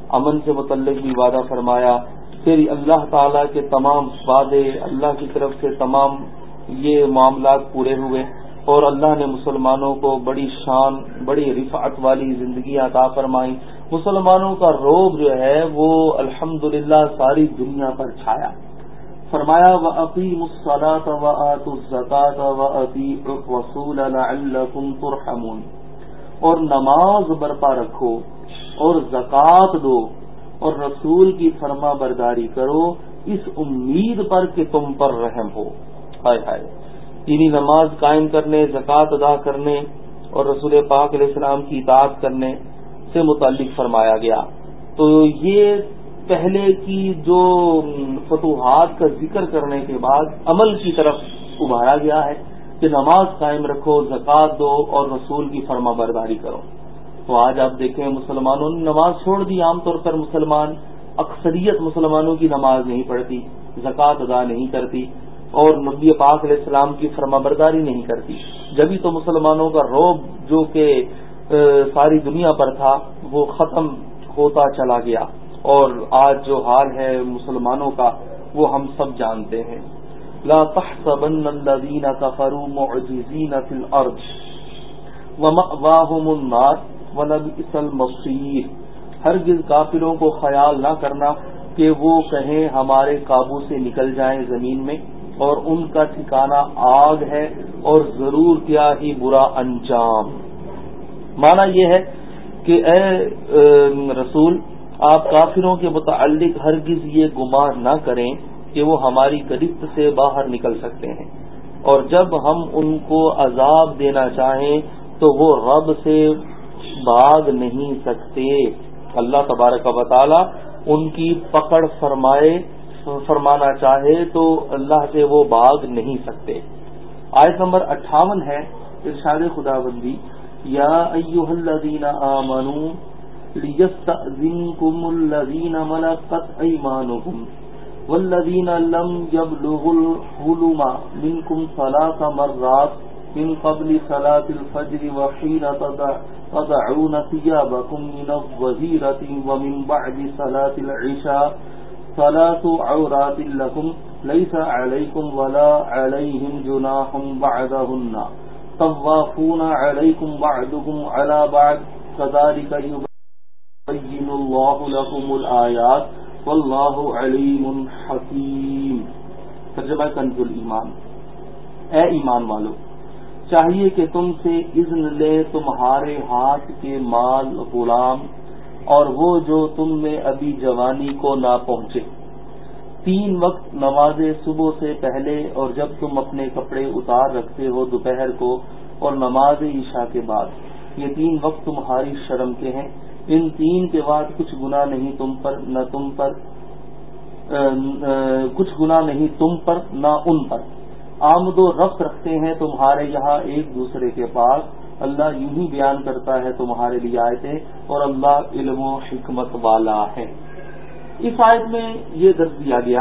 A: امن سے متعلق بھی وعدہ فرمایا۔ پھر اللہ تعالیٰ کے تمام وعدے، اللہ کی طرف سے تمام یہ معاملات پورے ہوئے۔ اور اللہ نے مسلمانوں کو بڑی شان، بڑی رفعت والی زندگی عطا فرمائی۔ مسلمانوں کا روب جو ہے، وہ الحمد ساری دنیا پر چھایا۔ فرمایا و عقیم الصلاۃ و آت الزکات و عطی وصول ترحمون۔ اور نماز برپا رکھو اور زکوٰۃ دو اور رسول کی فرما برداری کرو۔ اس امید پر کہ تم پر رحم ہو۔ ہائے ہائے۔ دینی نماز قائم کرنے، زکوٰۃ ادا کرنے اور رسول پاک علیہ السلام کی اطاعت کرنے سے متعلق فرمایا گیا۔ تو یہ پہلے کی جو فتوحات کا ذکر کرنے کے بعد عمل کی طرف ابھارا گیا ہے کہ نماز قائم رکھو، زکوٰۃ دو اور رسول کی فرما برداری کرو۔ تو آج آپ دیکھیں مسلمانوں نے نماز چھوڑ دی، عام طور پر مسلمان اکثریت مسلمانوں کی نماز نہیں پڑھتی، زکوٰۃ ادا نہیں کرتی۔ اور نبی پاک علیہ السلام کی فرما برداری نہیں کرتی۔ جبھی تو مسلمانوں کا روب جو کہ ساری دنیا پر تھا، وہ ختم ہوتا چلا گیا۔ اور آج جو حال ہے مسلمانوں کا، وہ ہم سب جانتے ہیں۔ لا تحسبن الذين كفروا معجزين في الارض ومأواهم النار ولبئس المصير ہرگز کافروں کو خیال نہ کرنا کہ وہ کہیں ہمارے قابو سے نکل جائیں زمین میں۔ اور ان کا ٹھکانہ آگ ہے اور ضرور کیا ہی برا انجام۔ مانا یہ ہے کہ اے رسول، آپ کافروں کے متعلق ہرگز یہ گمان نہ کریں کہ وہ ہماری گرفت سے باہر نکل سکتے ہیں۔ اور جب ہم ان کو عذاب دینا چاہیں تو وہ رب سے بھاگ نہیں سکتے۔ اللہ تبارک و تعالی ان کی پکڑ فرمائے فرمانا چاہے تو اللہ سے وہ باغ نہیں سکتے۔ آیت نمبر اٹھاون ہے، ارشاد خدا بندی یا ایوہ الذین آمنوا لیستأذنکم الذین ملکت ایمانکم والذین لم يبلغوا الحلم منکم ثلاث مرات من قبل صلاة الفجر وحين تضعون ثيابكم من الظهيرة ومن بعد صلاة العشاء صلاة عورات لكم ليس عليكم ولا عليهم جناح بعدهن. طوافون عليكم بعدكم على بعد كذلك يبين الله لكم الآيات. والله عليم حكيم. ترجمہ کنز الایمان اے ایمان والو، چاہیے کہ تم سے اذن لے تمہارے ہاتھ کے مال غلام اور وہ جو تم میں ابھی جوانی کو نہ پہنچے۔ تین وقت نماز صبح سے پہلے اور جب تم اپنے کپڑے اتار رکھتے ہو دوپہر کو اور نماز عشاء کے بعد۔ یہ تین وقت تمہاری شرم کے ہیں۔ ان تین کے بعد کچھ گنا نہیں تم پر، نہ تم پر کچھ گنا نہیں تم پر، نہ ان پر۔ آمد و رفت رکھتے ہیں تمہارے یہاں ایک دوسرے کے پاس۔ اللہ یوں ہی بیان کرتا ہے تمہارے لیے آیتیں اور اللہ علم و حکمت والا ہے۔ اس آیت میں یہ درد دیا گیا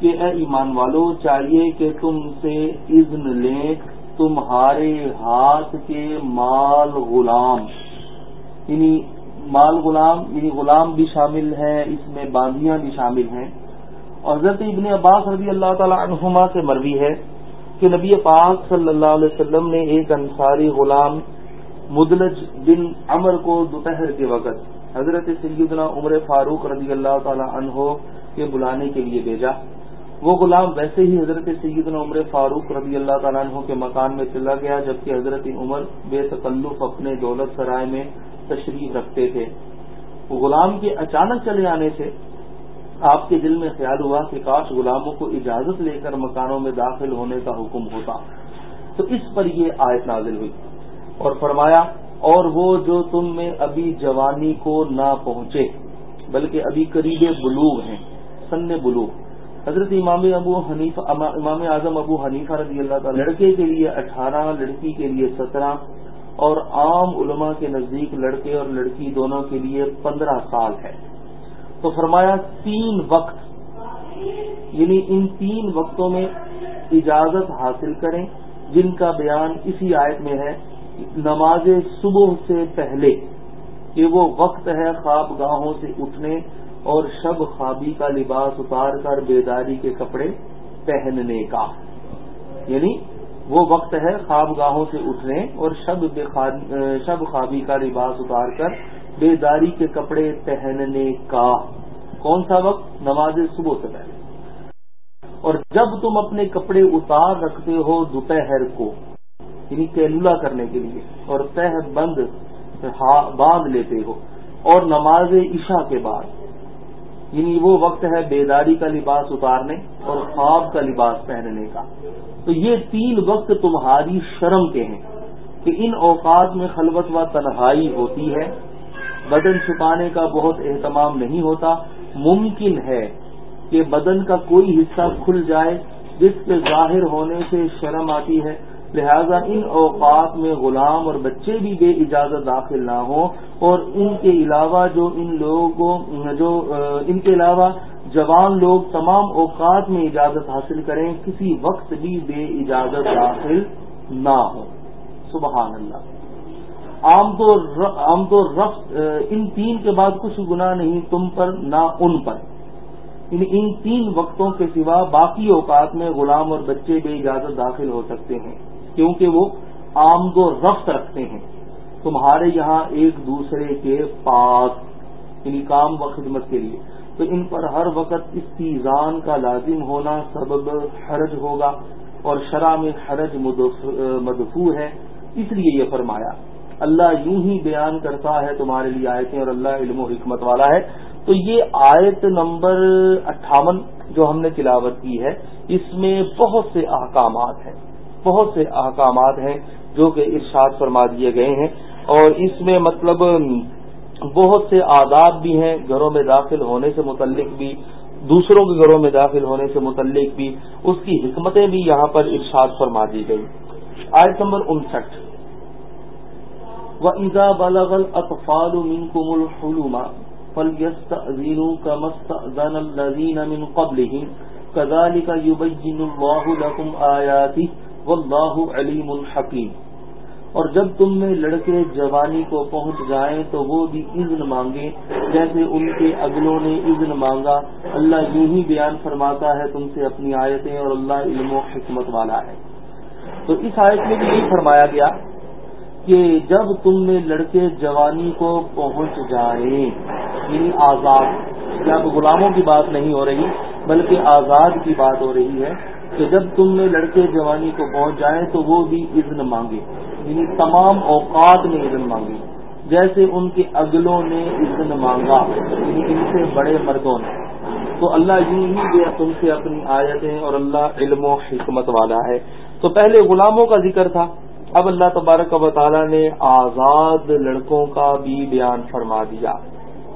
A: کہ اے ایمان والو، چاہیے کہ تم سے اذن لیں تمہارے ہاتھ کے مال غلام۔ یعنی مال غلام یعنی غلام بھی شامل ہیں اس میں باندیاں بھی شامل ہیں۔ اور حضرت ابن عباس رضی اللہ تعالی عنہما سے مروی ہے۔ کہ نبی پاک صلی اللہ علیہ وسلم نے ایک انصاری غلام مدلج بن عمر کو دوپہر کے وقت حضرت سیدنا عمر فاروق رضی اللہ تعالی عنہ کے بلانے کے لیے بھیجا۔ وہ غلام ویسے ہی حضرت سیدنا عمر فاروق رضی اللہ تعالیٰ عنہ کے مکان میں چلا گیا، جبکہ حضرت عمر بے تکلف اپنے دولت سرائے میں تشریف رکھتے تھے۔ غلام کے اچانک چلے آنے سے آپ کے دل میں خیال ہوا کہ کاش غلاموں کو اجازت لے کر مکانوں میں داخل ہونے کا حکم ہوتا۔ تو اس پر یہ آیت نازل ہوئی۔ اور فرمایا، اور وہ جو تم میں ابھی جوانی کو نہ پہنچے، بلکہ ابھی قریب بلوغ ہیں، سن بلوغ۔ حضرت امام ابو حنیف امام اعظم ابو حنیفہ رضی اللہ تعالی، لڑکے کے لیے اٹھارہ، لڑکی کے لیے سترہ، اور عام علماء کے نزدیک لڑکے اور لڑکی دونوں کے لیے پندرہ سال ہے۔ تو فرمایا تین وقت یعنی ان تین وقتوں میں اجازت حاصل کریں، جن کا بیان اسی آیت میں ہے، نماز صبح سے پہلے، کہ وہ وقت ہے خواب گاہوں سے اٹھنے اور شب خوابی کا لباس اتار کر بیداری کے کپڑے پہننے کا۔ یعنی وہ وقت ہے خواب گاہوں سے اٹھنے اور شب شب خوابی کا لباس اتار کر بیداری کے کپڑے پہننے کا۔ کون سا وقت؟ نماز صبح سے پہلے۔ اور جب تم اپنے کپڑے اتار رکھتے ہو دوپہر کو یعنی کیلولا کرنے کے لیے، اور تہ بند باندھ لیتے ہو، اور نماز عشاء کے بعد یعنی وہ وقت ہے بیداری کا لباس اتارنے اور خواب کا لباس پہننے کا۔ تو یہ تین وقت تمہاری شرم کے ہیں کہ ان اوقات میں خلوت و تنہائی ہوتی ہے۔ بدن چھپانے کا بہت اہتمام نہیں ہوتا۔ ممکن ہے کہ بدن کا کوئی حصہ کھل جائے، جس کے ظاہر ہونے سے شرم آتی ہے۔ لہذا ان اوقات میں غلام اور بچے بھی بے اجازت داخل نہ ہوں۔ اور ان کے علاوہ جو ان لوگوں، جو، ان کے علاوہ جوان لوگ تمام اوقات میں اجازت حاصل کریں، کسی وقت بھی بے اجازت داخل نہ ہو سبحان اللہ۔ عام طور رفت ان تین کے بعد کچھ گنا نہیں، تم پر نہ ان پر۔ یعنی ان تین وقتوں کے سوا باقی اوقات میں غلام اور بچے بے اجازت داخل ہو سکتے ہیں، کیونکہ وہ آمد و رفت رکھتے ہیں۔ تمہارے یہاں ایک دوسرے کے پاس یعنی کام و خدمت کے لیے۔ تو ان پر ہر وقت استیزان کا لازم ہونا سبب حرج ہوگا، اور شرح میں حرج مدفوع ہے۔ اس لیے یہ فرمایا۔ اللہ یوں ہی بیان کرتا ہے تمہارے لیے آئے اور اللہ علم و حکمت والا ہے۔ تو یہ آیت نمبر اٹھاون جو ہم نے تلاوت کی ہے، اس میں بہت سے احکامات ہیں۔ بہت سے احکامات ہیں جو کہ ارشاد فرما دیے گئے ہیں۔ اور اس میں مطلب بہت سے آداب بھی ہیں، گھروں میں داخل ہونے سے متعلق بھی، دوسروں کے گھروں میں داخل ہونے سے متعلق بھی۔ اس کی حکمتیں بھی یہاں پر ارشاد فرما دی گئی۔ آیت نمبر انسٹھ۔ و ایزا بالغل اطفال منکم الحلوم فلیستأذنوا کمستأذن الذین من قبلهم كذلك يبين الله لكم آیاته واللہ علیم الحکیم اور جب تم میں لڑکے جوانی کو پہنچ جائیں تو وہ بھی اذن مانگے، جیسے ان کے اگلوں نے اذن مانگا۔ اللہ یوں ہی بیان فرماتا ہے، تم سے اپنی آیتیں اور اللہ علم و حکمت والا ہے۔ تو اس آیت میں بھی یہی فرمایا گیا کہ جب تم میں لڑکے جوانی کو پہنچ جائیں یعنی آزاد یا غلاموں کی بات نہیں ہو رہی، بلکہ آزاد کی بات ہو رہی ہے کہ جب تم میں لڑکے جوانی کو پہنچ جائیں تو وہ بھی اذن مانگے یعنی تمام اوقات میں اذن مانگی جیسے ان کے اگلوں نے اذن مانگا یعنی ان سے بڑے مردوں نے۔ تو اللہ یوں ہی گیا تم سے اپنی آیتیں اور اللہ علم و حکمت والا ہے۔ تو پہلے غلاموں کا ذکر تھا اب اللہ تبارک و تعالیٰ نے آزاد لڑکوں کا بھی بیان فرما دیا۔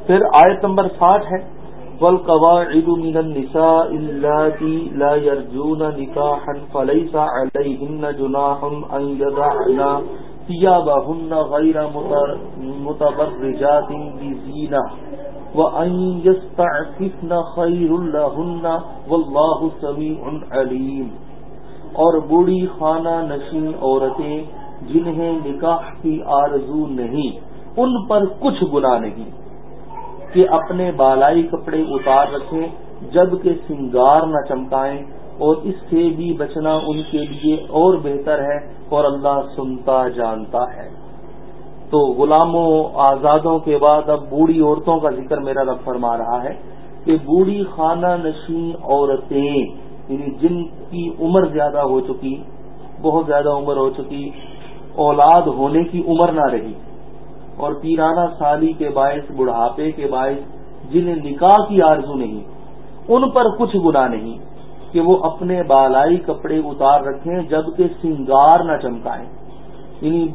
A: پھر آیت نمبر ساٹھ ہے، والقواعد من النساء اللاتي لا يرجون نكاحا فليس عليهن جناح أن ثيابهن غير متبرجات بزينة وأن يستعففن خير لهن والله سميع عليم۔ اور بوڑھی خانہ نشین عورتیں جنہیں نکاح کی آرزو نہیں، ان پر کچھ گناہ نہیں۔ کہ اپنے بالائی کپڑے اتار رکھیں، جبکہ سنگار نہ چمکائیں، اور اس سے بھی بچنا ان کے لیے اور بہتر ہے اور اللہ سنتا جانتا ہے۔ تو غلاموں آزادوں کے بعد اب بوڑھی عورتوں کا ذکر میرا رب فرما رہا ہے کہ بوڑھی خانہ نشین عورتیں یعنی جن کی عمر زیادہ ہو چکی، بہت زیادہ عمر ہو چکی، اولاد ہونے کی عمر نہ رہی۔ اور پیرانہ سالی کے باعث، بڑھاپے کے باعث جنہیں نکاح کی آرزو نہیں، ان پر کچھ گنا نہیں کہ وہ اپنے بالائی کپڑے اتار رکھیں جبکہ سنگار نہ چمکائیں۔ یعنی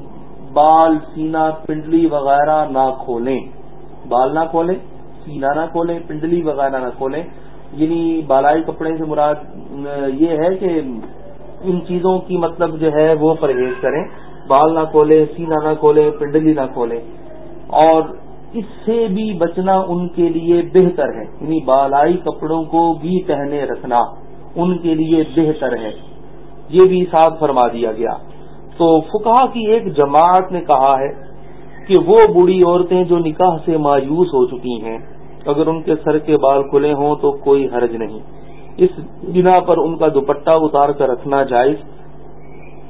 A: بال سینا پنڈلی وغیرہ نہ کھولیں۔ بال نہ کھولیں سینا نہ کھولیں، پنڈلی وغیرہ نہ کھولیں۔ یعنی بالائی کپڑے سے مراد یہ ہے کہ ان چیزوں کی مطلب جو ہے وہ پرہیز کریں۔ بال نہ کھولے سینا نہ کھولے پنڈلی نہ کھولے اور اس سے بھی بچنا ان کے لیے بہتر ہے۔ یعنی بالائی کپڑوں کو بھی پہنے رکھنا ان کے لیے بہتر ہے۔ یہ بھی ساتھ فرما دیا گیا۔ تو فکا کی ایک جماعت نے کہا ہے کہ وہ بوڑھی عورتیں جو نکاح سے مایوس ہو چکی ہیں اگر ان کے سر کے بال کھلے ہوں تو کوئی حرج نہیں۔ اس بنا پر ان کا دوپٹہ اتار کر رکھنا جائز۔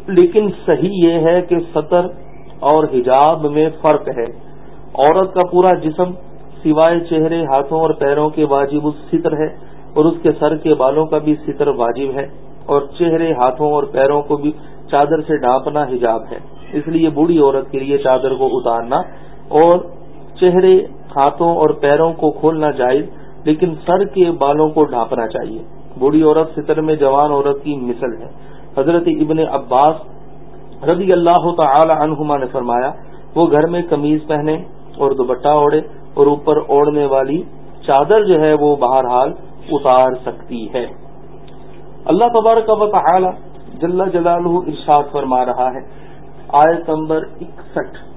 A: لیکن صحیح یہ ہے کہ سطر اور حجاب میں فرق ہے۔ عورت کا پورا جسم سوائے چہرے، ہاتھوں اور پیروں کے واجب ستر ہے اور اس کے سر کے بالوں کا بھی ستر واجب ہے اور چہرے، ہاتھوں اور پیروں کو بھی چادر سے ڈانپنا حجاب ہے۔ اس لیے بوڑھی عورت کے لیے چادر کو اتارنا اور چہرے ہاتھوں اور پیروں کو کھولنا جائز، لیکن سر کے بالوں کو ڈھانپنا چاہیے۔ بوڑھی عورت ستر میں جوان عورت کی مثل ہے۔ حضرت ابن عباس رضی اللہ تعالی عنہما نے فرمایا، وہ گھر میں کمیز پہنے اور دوپٹہ اوڑے اور اوپر اوڑھنے والی چادر جو ہے وہ بہرحال اتار سکتی ہے۔ اللہ تبارک و تعالی جل جلالہ ارشاد فرما رہا ہے۔ آیت نمبر اکسٹھ۔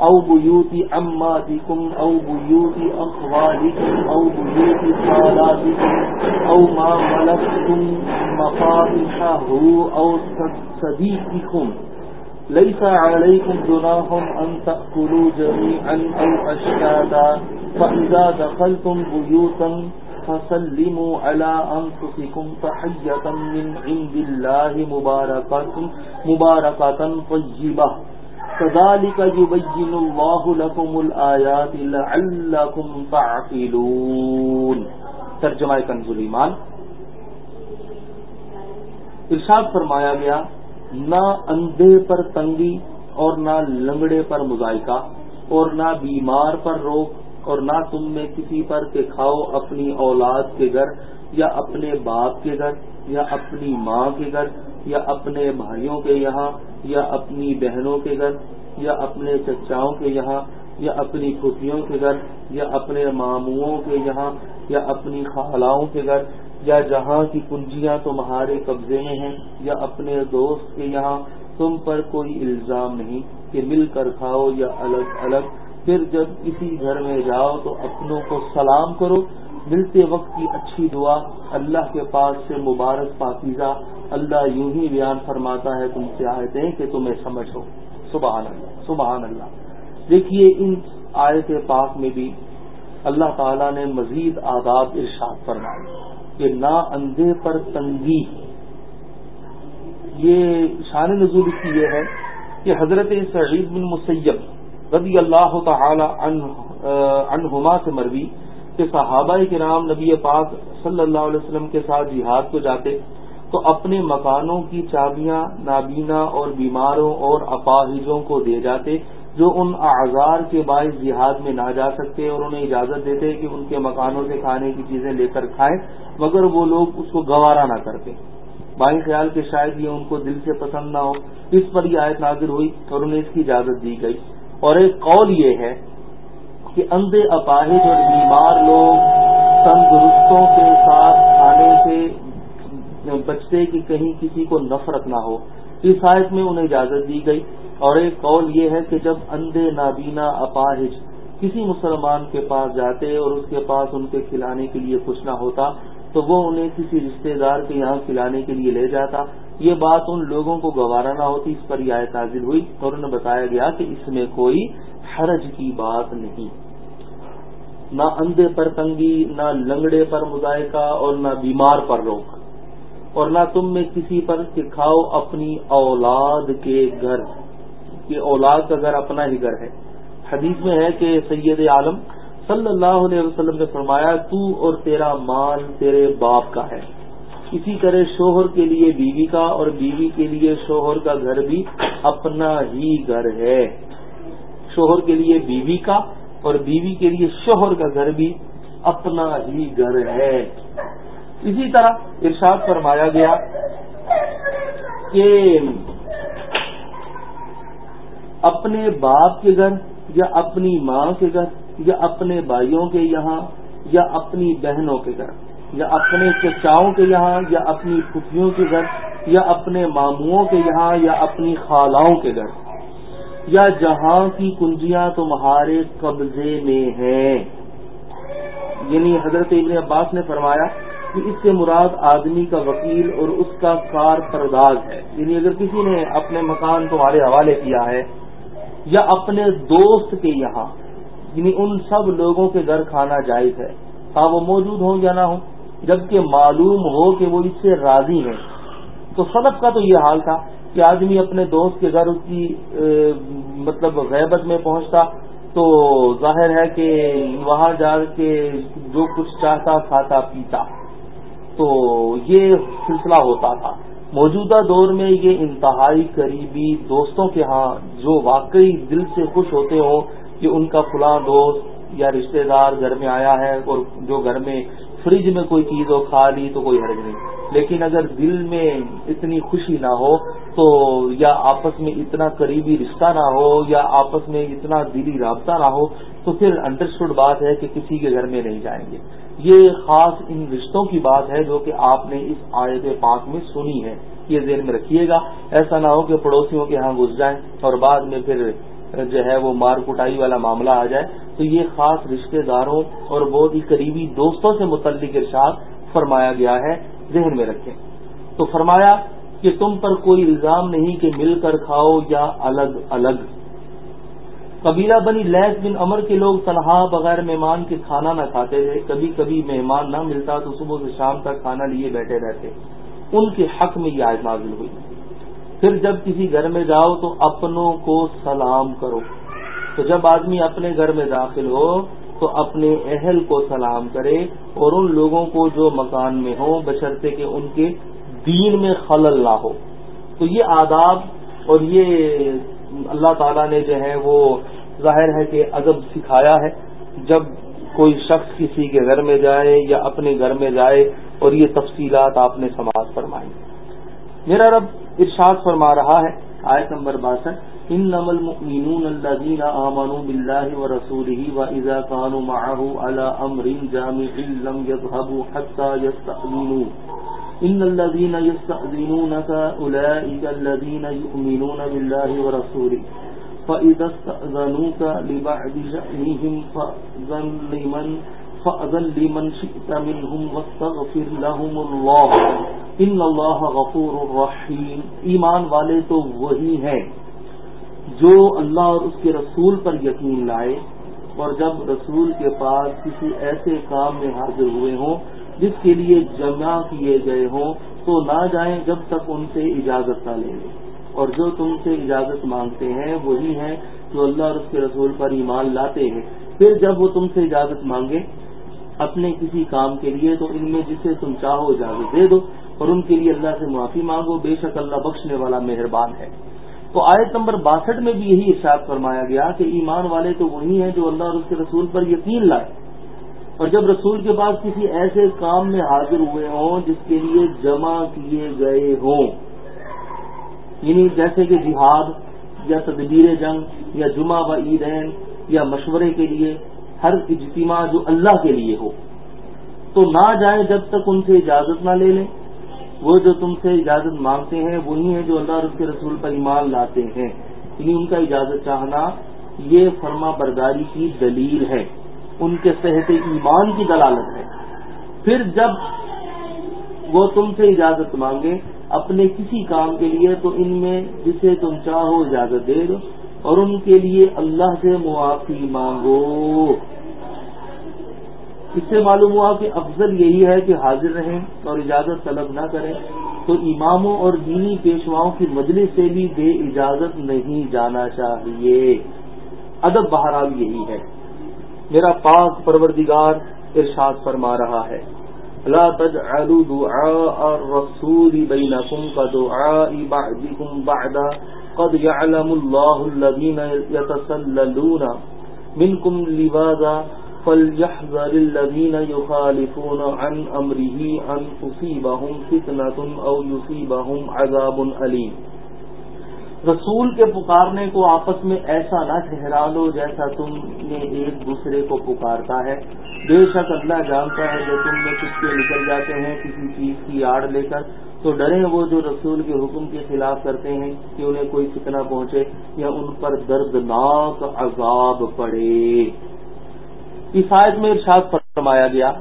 A: أو بيوت عماتكم أو بيوت أخوالكم أو بيوت خالاتكم أو ما ملكتم مفاتحه أو صديقكم. ليس عليكم جناح أن تأكلوا جميعا أو أشتاتا. فإذا دخلتم بيوتا فسلموا على أنفسكم تحية من عند الله مباركة, مباركة طيبة. كذلك يبين الله لكم الآيات لعلكم تعقلون. ترجمہ کنز ایمان. ارشاد فرمایا گیا، نہ اندھے پر تنگی اور نہ لنگڑے پر مذائقہ اور نہ بیمار پر روک اور نہ تم میں کسی پر کہ کھاؤ اپنی اولاد کے گھر یا اپنے باپ کے گھر یا اپنی ماں کے گھر یا اپنے بھائیوں کے یہاں یا اپنی بہنوں کے گھر، یا اپنے چچاؤں کے یہاں، یا اپنی پھوپھیوں کے گھر، یا اپنے ماموں کے یہاں، یا اپنی خالاؤں کے گھر، یا جہاں کی کنجیاں تمہارے قبضے میں ہیں، یا اپنے دوست کے یہاں، تم پر کوئی الزام نہیں کہ مل کر کھاؤ یا الگ الگ۔ پھر جب کسی گھر میں جاؤ تو اپنوں کو سلام کرو۔ ملتے وقت کی اچھی دعا اللہ کے پاس سے مبارک پاکیزہ اللہ یوں ہی بیان فرماتا ہے تم سے آئے کہ تمہیں سمجھو سبحان اللہ سبحان اللہ۔ دیکھیے ان آیت پاک میں بھی اللہ تعالیٰ نے مزید آداب ارشاد فرمائے کہ نا اندھے پر تنگی۔ یہ شان نزول کی یہ ہے کہ حضرت سعید بن مسیب رضی اللہ تعالی عنہما سے مروی کہ صحابہ کے نام نبی پاک صلی اللہ علیہ وسلم کے ساتھ جہاد کو جاتے۔ تو اپنے مکانوں کی چابیاں نابینا اور بیماروں اور اپاہجوں کو دے جاتے جو ان اعزار کے باعث جہاد میں نہ جا سکتے اور انہیں اجازت دیتے کہ ان کے مکانوں سے کھانے کی چیزیں لے کر کھائیں، مگر وہ لوگ اس کو گوارا نہ کرتے۔ بائیں خیال کے شاید یہ ان کو دل سے پسند نہ ہو۔ اس پر یہ آیت نازر ہوئی اور انہیں اس کی اجازت دی گئی۔ اور ایک قول یہ ہے کہ اندھے، اپاہج اور بیمار لوگ تندرستوں کے ساتھ کھانے سے بچتے کہ کہیں کسی کو نفرت نہ ہو۔ اس آیت میں انہیں اجازت دی گئی۔ اور ایک قول یہ ہے کہ جب اندھے نابینا اپاہج کسی مسلمان کے پاس جاتے اور اس کے پاس ان کے کھلانے کے لیے کچھ نہ ہوتا، تو وہ انہیں کسی رشتہ دار کے یہاں کھلانے کے لیے لے جاتا۔ یہ بات ان لوگوں کو گوارا نہ ہوتی، اس پر یہ آیت حاضر ہوئی اور انہیں بتایا گیا کہ اس میں کوئی حرج کی بات نہیں۔ نہ اندھے پر تنگی، نہ لنگڑے پر مذائقہ اور نہ بیمار پر روک۔ اور نہ تم میں کسی پر سکھاؤ اپنی اولاد کے گھر۔ کہ اولاد کا گھر اپنا ہی گھر ہے۔ حدیث میں ہے کہ سید عالم صلی اللہ علیہ وسلم نے فرمایا، تو اور تیرا مال تیرے باپ کا ہے۔ اسی طرح شوہر کے لیے بیوی کا اور بیوی کے لیے شوہر کا گھر بھی اپنا ہی گھر ہے۔ شوہر کے لیے بیوی کا اور بیوی کے لیے شوہر کا گھر بھی اپنا ہی گھر ہے۔ اسی طرح ارشاد فرمایا گیا کہ اپنے باپ کے گھر یا اپنی ماں کے گھر یا اپنے بھائیوں کے یہاں یا اپنی بہنوں کے گھر یا اپنے چچاؤں کے یہاں یا اپنی پھوپھیوں کے گھر یا اپنے ماموں کے یہاں یا اپنی خالاؤں کے گھر یا جہاں کی کنجیاں تمہارے قبضے میں ہیں۔ یعنی حضرت ابن عباس نے فرمایا کہ اس سے مراد آدمی کا وکیل اور اس کا کار پرداز ہے۔ یعنی اگر کسی نے اپنے مکان تمہارے حوالے کیا ہے یا اپنے دوست کے یہاں یعنی ان سب لوگوں کے گھر کھانا جائز ہے ہاں وہ موجود ہوں یا نہ ہوں، جبکہ معلوم ہو کہ وہ اس سے راضی ہیں۔ تو سلب کا تو یہ حال تھا کہ آدمی اپنے دوست کے گھر اس کی مطلب غیبت میں پہنچتا تو ظاہر ہے کہ وہاں جا کے جو کچھ چاہتا کھاتا پیتا۔ تو یہ سلسلہ ہوتا تھا۔ موجودہ دور میں یہ انتہائی قریبی دوستوں کے ہاں جو واقعی دل سے خوش ہوتے ہوں کہ ان کا فلاں دوست یا رشتہ دار گھر میں آیا ہے اور جو گھر میں فریج میں کوئی چیز ہو، کھا لی تو کوئی حرج نہیں۔ لیکن اگر دل میں اتنی خوشی نہ ہو تو یا آپس میں اتنا قریبی رشتہ نہ ہو یا آپس میں اتنا دلی رابطہ نہ ہو تو پھر انڈرسٹوڈ بات ہے کہ کسی کے گھر میں نہیں جائیں گے۔ یہ خاص ان رشتوں کی بات ہے جو کہ آپ نے اس آیت پاک میں سنی ہے۔ یہ ذہن میں رکھیے گا۔ ایسا نہ ہو کہ پڑوسیوں کے ہاں گھس جائیں اور بعد میں پھر جو ہے وہ مار کٹائی والا معاملہ آ جائے۔ تو یہ خاص رشتہ داروں اور بہت ہی قریبی دوستوں سے متعلق ارشاد فرمایا گیا ہے۔ ذہن میں رکھیں۔ تو فرمایا کہ تم پر کوئی الزام نہیں کہ مل کر کھاؤ یا الگ الگ۔ قبیلہ بنی لیس بن امر کے لوگ تنہا بغیر مہمان کے کھانا نہ کھاتے تھے۔ کبھی کبھی مہمان نہ ملتا تو صبح سے شام تک کھانا لیے بیٹھے رہتے۔ ان کے حق میں یہ آج نازل ہوئی۔ پھر جب کسی گھر میں جاؤ تو اپنوں کو سلام کرو۔ تو جب آدمی اپنے گھر میں داخل ہو تو اپنے اہل کو سلام کرے اور ان لوگوں کو جو مکان میں ہوں بشرطے کہ ان کے دین میں خلل نہ ہو۔ تو یہ آداب اور یہ اللہ تعالیٰ نے جو ہے وہ ظاہر ہے کہ ادب سکھایا ہے۔ جب کوئی شخص کسی کے گھر میں جائے یا اپنے گھر میں جائے اور یہ تفصیلات آپ نے سماعت فرمائی۔ میرا رب ارشاد فرما رہا ہے، آیت نمبر باسٹھ ان نمل مین الدین امن بلّہ و رسول ہی و ازا قان ماہ اللہ امرین جامع ان الذين يستأذنونك أولئك الذين يؤمنون بالله ورسوله فإذا استأذنوك لبعد شأنهم فأذن لمن فأذن لمن شئت منهم واستغفر لهم الله ان اللہ غفور الرحیم ایمان والے تو وہی ہیں جو اللہ اور اس کے رسول پر یقین لائے اور جب رسول کے پاس کسی ایسے کام میں حاضر ہوئے ہوں جس کے لیے جمع کیے گئے ہوں، تو نہ جائیں جب تک ان سے اجازت نہ لیں۔ اور جو تم سے اجازت مانگتے ہیں، وہی ہیں جو اللہ اور اس کے رسول پر ایمان لاتے ہیں۔ پھر جب وہ تم سے اجازت مانگے اپنے کسی کام کے لیے، تو ان میں جسے تم چاہو اجازت دے دو اور ان کے لیے اللہ سے معافی مانگو۔ بے شک اللہ بخشنے والا مہربان ہے۔ تو آیت نمبر باسٹھ میں بھی یہی ارشاد فرمایا گیا کہ ایمان والے تو وہی ہیں جو اللہ اور اس کے رسول پر یقین لائے اور جب رسول کے پاس کسی ایسے کام میں حاضر ہوئے ہوں جس کے لیے جمع کیے گئے ہوں یعنی جیسے کہ جہاد یا تدبیر جنگ یا جمعہ و عیدین یا مشورے کے لیے ہر اجتماع جو اللہ کے لیے ہو، تو نہ جائیں جب تک ان سے اجازت نہ لے لیں۔ وہ جو تم سے اجازت مانگتے ہیں، وہی ہیں جو اللہ اور اس کے رسول پر ایمان لاتے ہیں۔ یعنی ان کا اجازت چاہنا یہ فرما برداری کی دلیل ہے۔ ان کے صحت ایمان کی دلالت ہے۔ پھر جب وہ تم سے اجازت مانگے اپنے کسی کام کے لیے، تو ان میں جسے تم چاہو اجازت دے دو اور ان کے لیے اللہ سے معافی مانگو۔ اس سے معلوم ہوا کہ افضل یہی ہے کہ حاضر رہیں اور اجازت طلب نہ کریں۔ تو اماموں اور دینی پیشواؤں کی مجلس سے بھی بے اجازت نہیں جانا چاہیے۔ ادب بہرحال یہی ہے۔ میرا پاک پروردگار ارشاد فرما رہا ہے۔ لا تجعلوا دعاء الرسول بينكم كدعاء بعضكم بعدا قد يعلم الله الذين يتسللون منكم لواذا فليحذر الذين يخالفون عن أمره أن تصيبهم فتنة أو يصيبهم عذاب أليم رسول کے پکارنے کو آپس میں ایسا نہ ٹھہرا لو جیسا تم نے ایک دوسرے کو پکارتا ہے۔ بے شک اللہ جانتا ہے جو تم میں کچھ کے نکل جاتے ہیں کسی چیز کی آڑ لے کر، تو ڈریں وہ جو رسول کے حکم کے خلاف کرتے ہیں کہ انہیں کوئی فتنہ پہنچے یا ان پر دردناک عذاب پڑے۔ عیسائیت میں ارشاد فرمایا گیا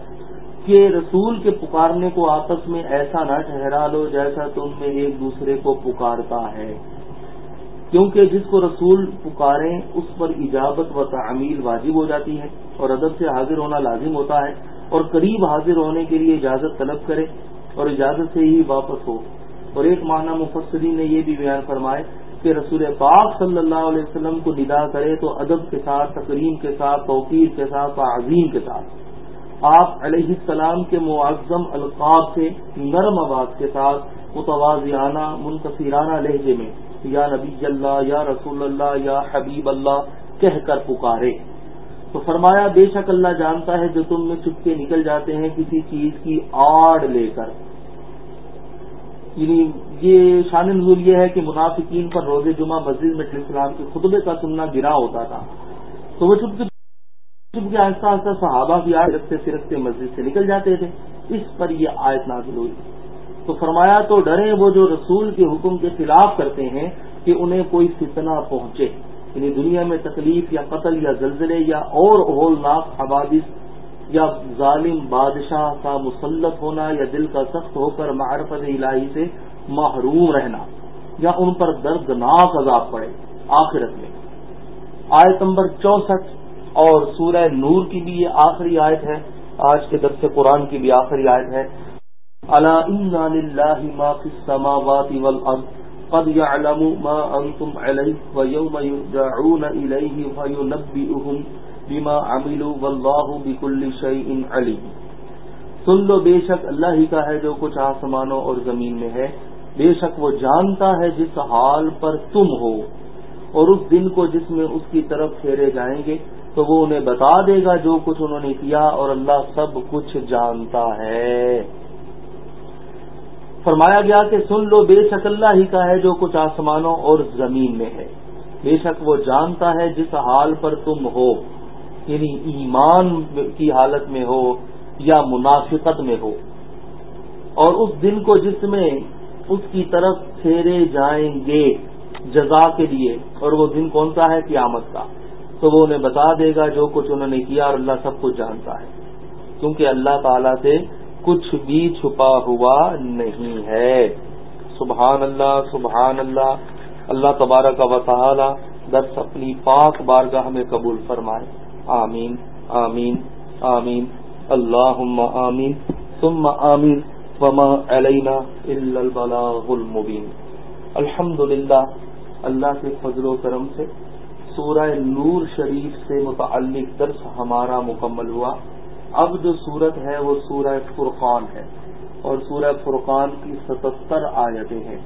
A: کہ رسول کے پکارنے کو آپس میں ایسا نہ ٹھہرا لو جیسا تم میں ایک دوسرے کو پکارتا ہے۔ کیونکہ جس کو رسول پکاریں، اس پر اجابت و تعمیل واجب ہو جاتی ہے اور ادب سے حاضر ہونا لازم ہوتا ہے اور قریب حاضر ہونے کے لیے اجازت طلب کرے اور اجازت سے ہی واپس ہو۔ اور ایک معنی مفسرین نے یہ بھی بیان فرمائے کہ رسول پاک صلی اللہ علیہ وسلم کو ندا کرے تو ادب کے ساتھ تقریم کے ساتھ، توقیر کے ساتھ عظیم کے ساتھ۔ آپ علیہ السلام کے معظم القاب سے نرم آواز کے ساتھ، متوازیانہ منتصرانہ لہجے میں یا نبی اللہ، یا رسول اللہ، یا حبیب اللہ کہہ کر پکارے۔ تو فرمایا، بے شک اللہ جانتا ہے جو تم میں چپکے نکل جاتے ہیں کسی چیز کی آڑ لے کر۔ یعنی یہ شان نزول یہ ہے کہ منافقین پر روز جمعہ مسجد میں السلام کے خطبے کا سننا گرا ہوتا تھا۔ تو وہ چپ چپکے آہستہ آہستہ صحابہ بھی آئے رکھتے سرکتے مسجد سے نکل جاتے تھے۔ اس پر یہ آیت نازل ہوئی۔ تو فرمایا تو ڈریں وہ جو رسول کے حکم کے خلاف کرتے ہیں کہ انہیں کوئی فتنہ پہنچے۔ یعنی دنیا میں تکلیف یا قتل یا زلزلے یا اور اولناک حوادث یا ظالم بادشاہ کا مسلط ہونا یا دل کا سخت ہو کر معرفت الہی سے محروم رہنا یا ان پر دردناک عذاب پڑے آخرت میں۔ آیت نمبر چونسٹھ اور سورہ نور کی بھی یہ آخری آیت ہے۔ آج کے درس قرآن کی بھی آخری آیت ہے۔ اللہ ما فی السماوات والارض قد يعلم ما انتم عليه ويوم يرجعون اليه فينبئهم بما عملوا والله بكل شيء عليم۔ سن لو بے شک اللہ ہی کا ہے جو کچھ آسمانوں اور زمین میں ہے۔ بے شک وہ جانتا ہے جس حال پر تم ہو۔ اور اس دن کو جس میں اس کی طرف پھیرے جائیں گے، تو وہ انہیں بتا دے گا جو کچھ انہوں نے کیا اور اللہ سب کچھ جانتا ہے۔ فرمایا گیا کہ سن لو، بے شک اللہ ہی کا ہے جو کچھ آسمانوں اور زمین میں ہے۔ بے شک وہ جانتا ہے جس حال پر تم ہو یعنی ایمان کی حالت میں ہو یا منافقت میں ہو۔ اور اس دن کو جس میں اس کی طرف پھیرے جائیں گے جزا کے لیے، اور وہ دن کون سا ہے؟ قیامت کا۔ تو وہ انہیں بتا دے گا جو کچھ انہوں نے کیا اور اللہ سب کچھ جانتا ہے۔ کیونکہ اللہ تعالی سے کچھ بھی چھپا ہوا نہیں ہے۔ سبحان اللہ سبحان اللہ اللہ تبارک و تعالی دس اپنی پاک بارگاہ ہمیں قبول فرمائے۔ آمین آمین آمین۔ اللہ آمین، ثم آمین۔ وما علینا الا البلاغ المبین۔ الحمد اللہ کے فضل و کرم سے سورہ نور شریف سے متعلق درس ہمارا مکمل ہوا۔ اب جو سورت ہے وہ سورہ فرقان ہے اور سورہ فرقان کی ستستر آیتیں ہیں۔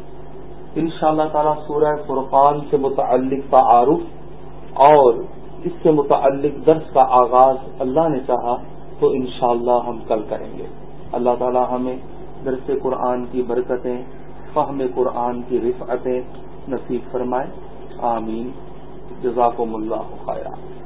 A: ان شاء اللہ تعالی سورہ فرقان سے متعلق تعارف اور اس سے متعلق درس کا آغاز اللہ نے چاہا تو انشاءاللہ ہم کل کریں گے۔ اللہ تعالی ہمیں درس قرآن کی برکتیں، فہم قرآن کی رفعتیں نصیب فرمائے۔ آمین۔ جزاکم اللہ خیرہ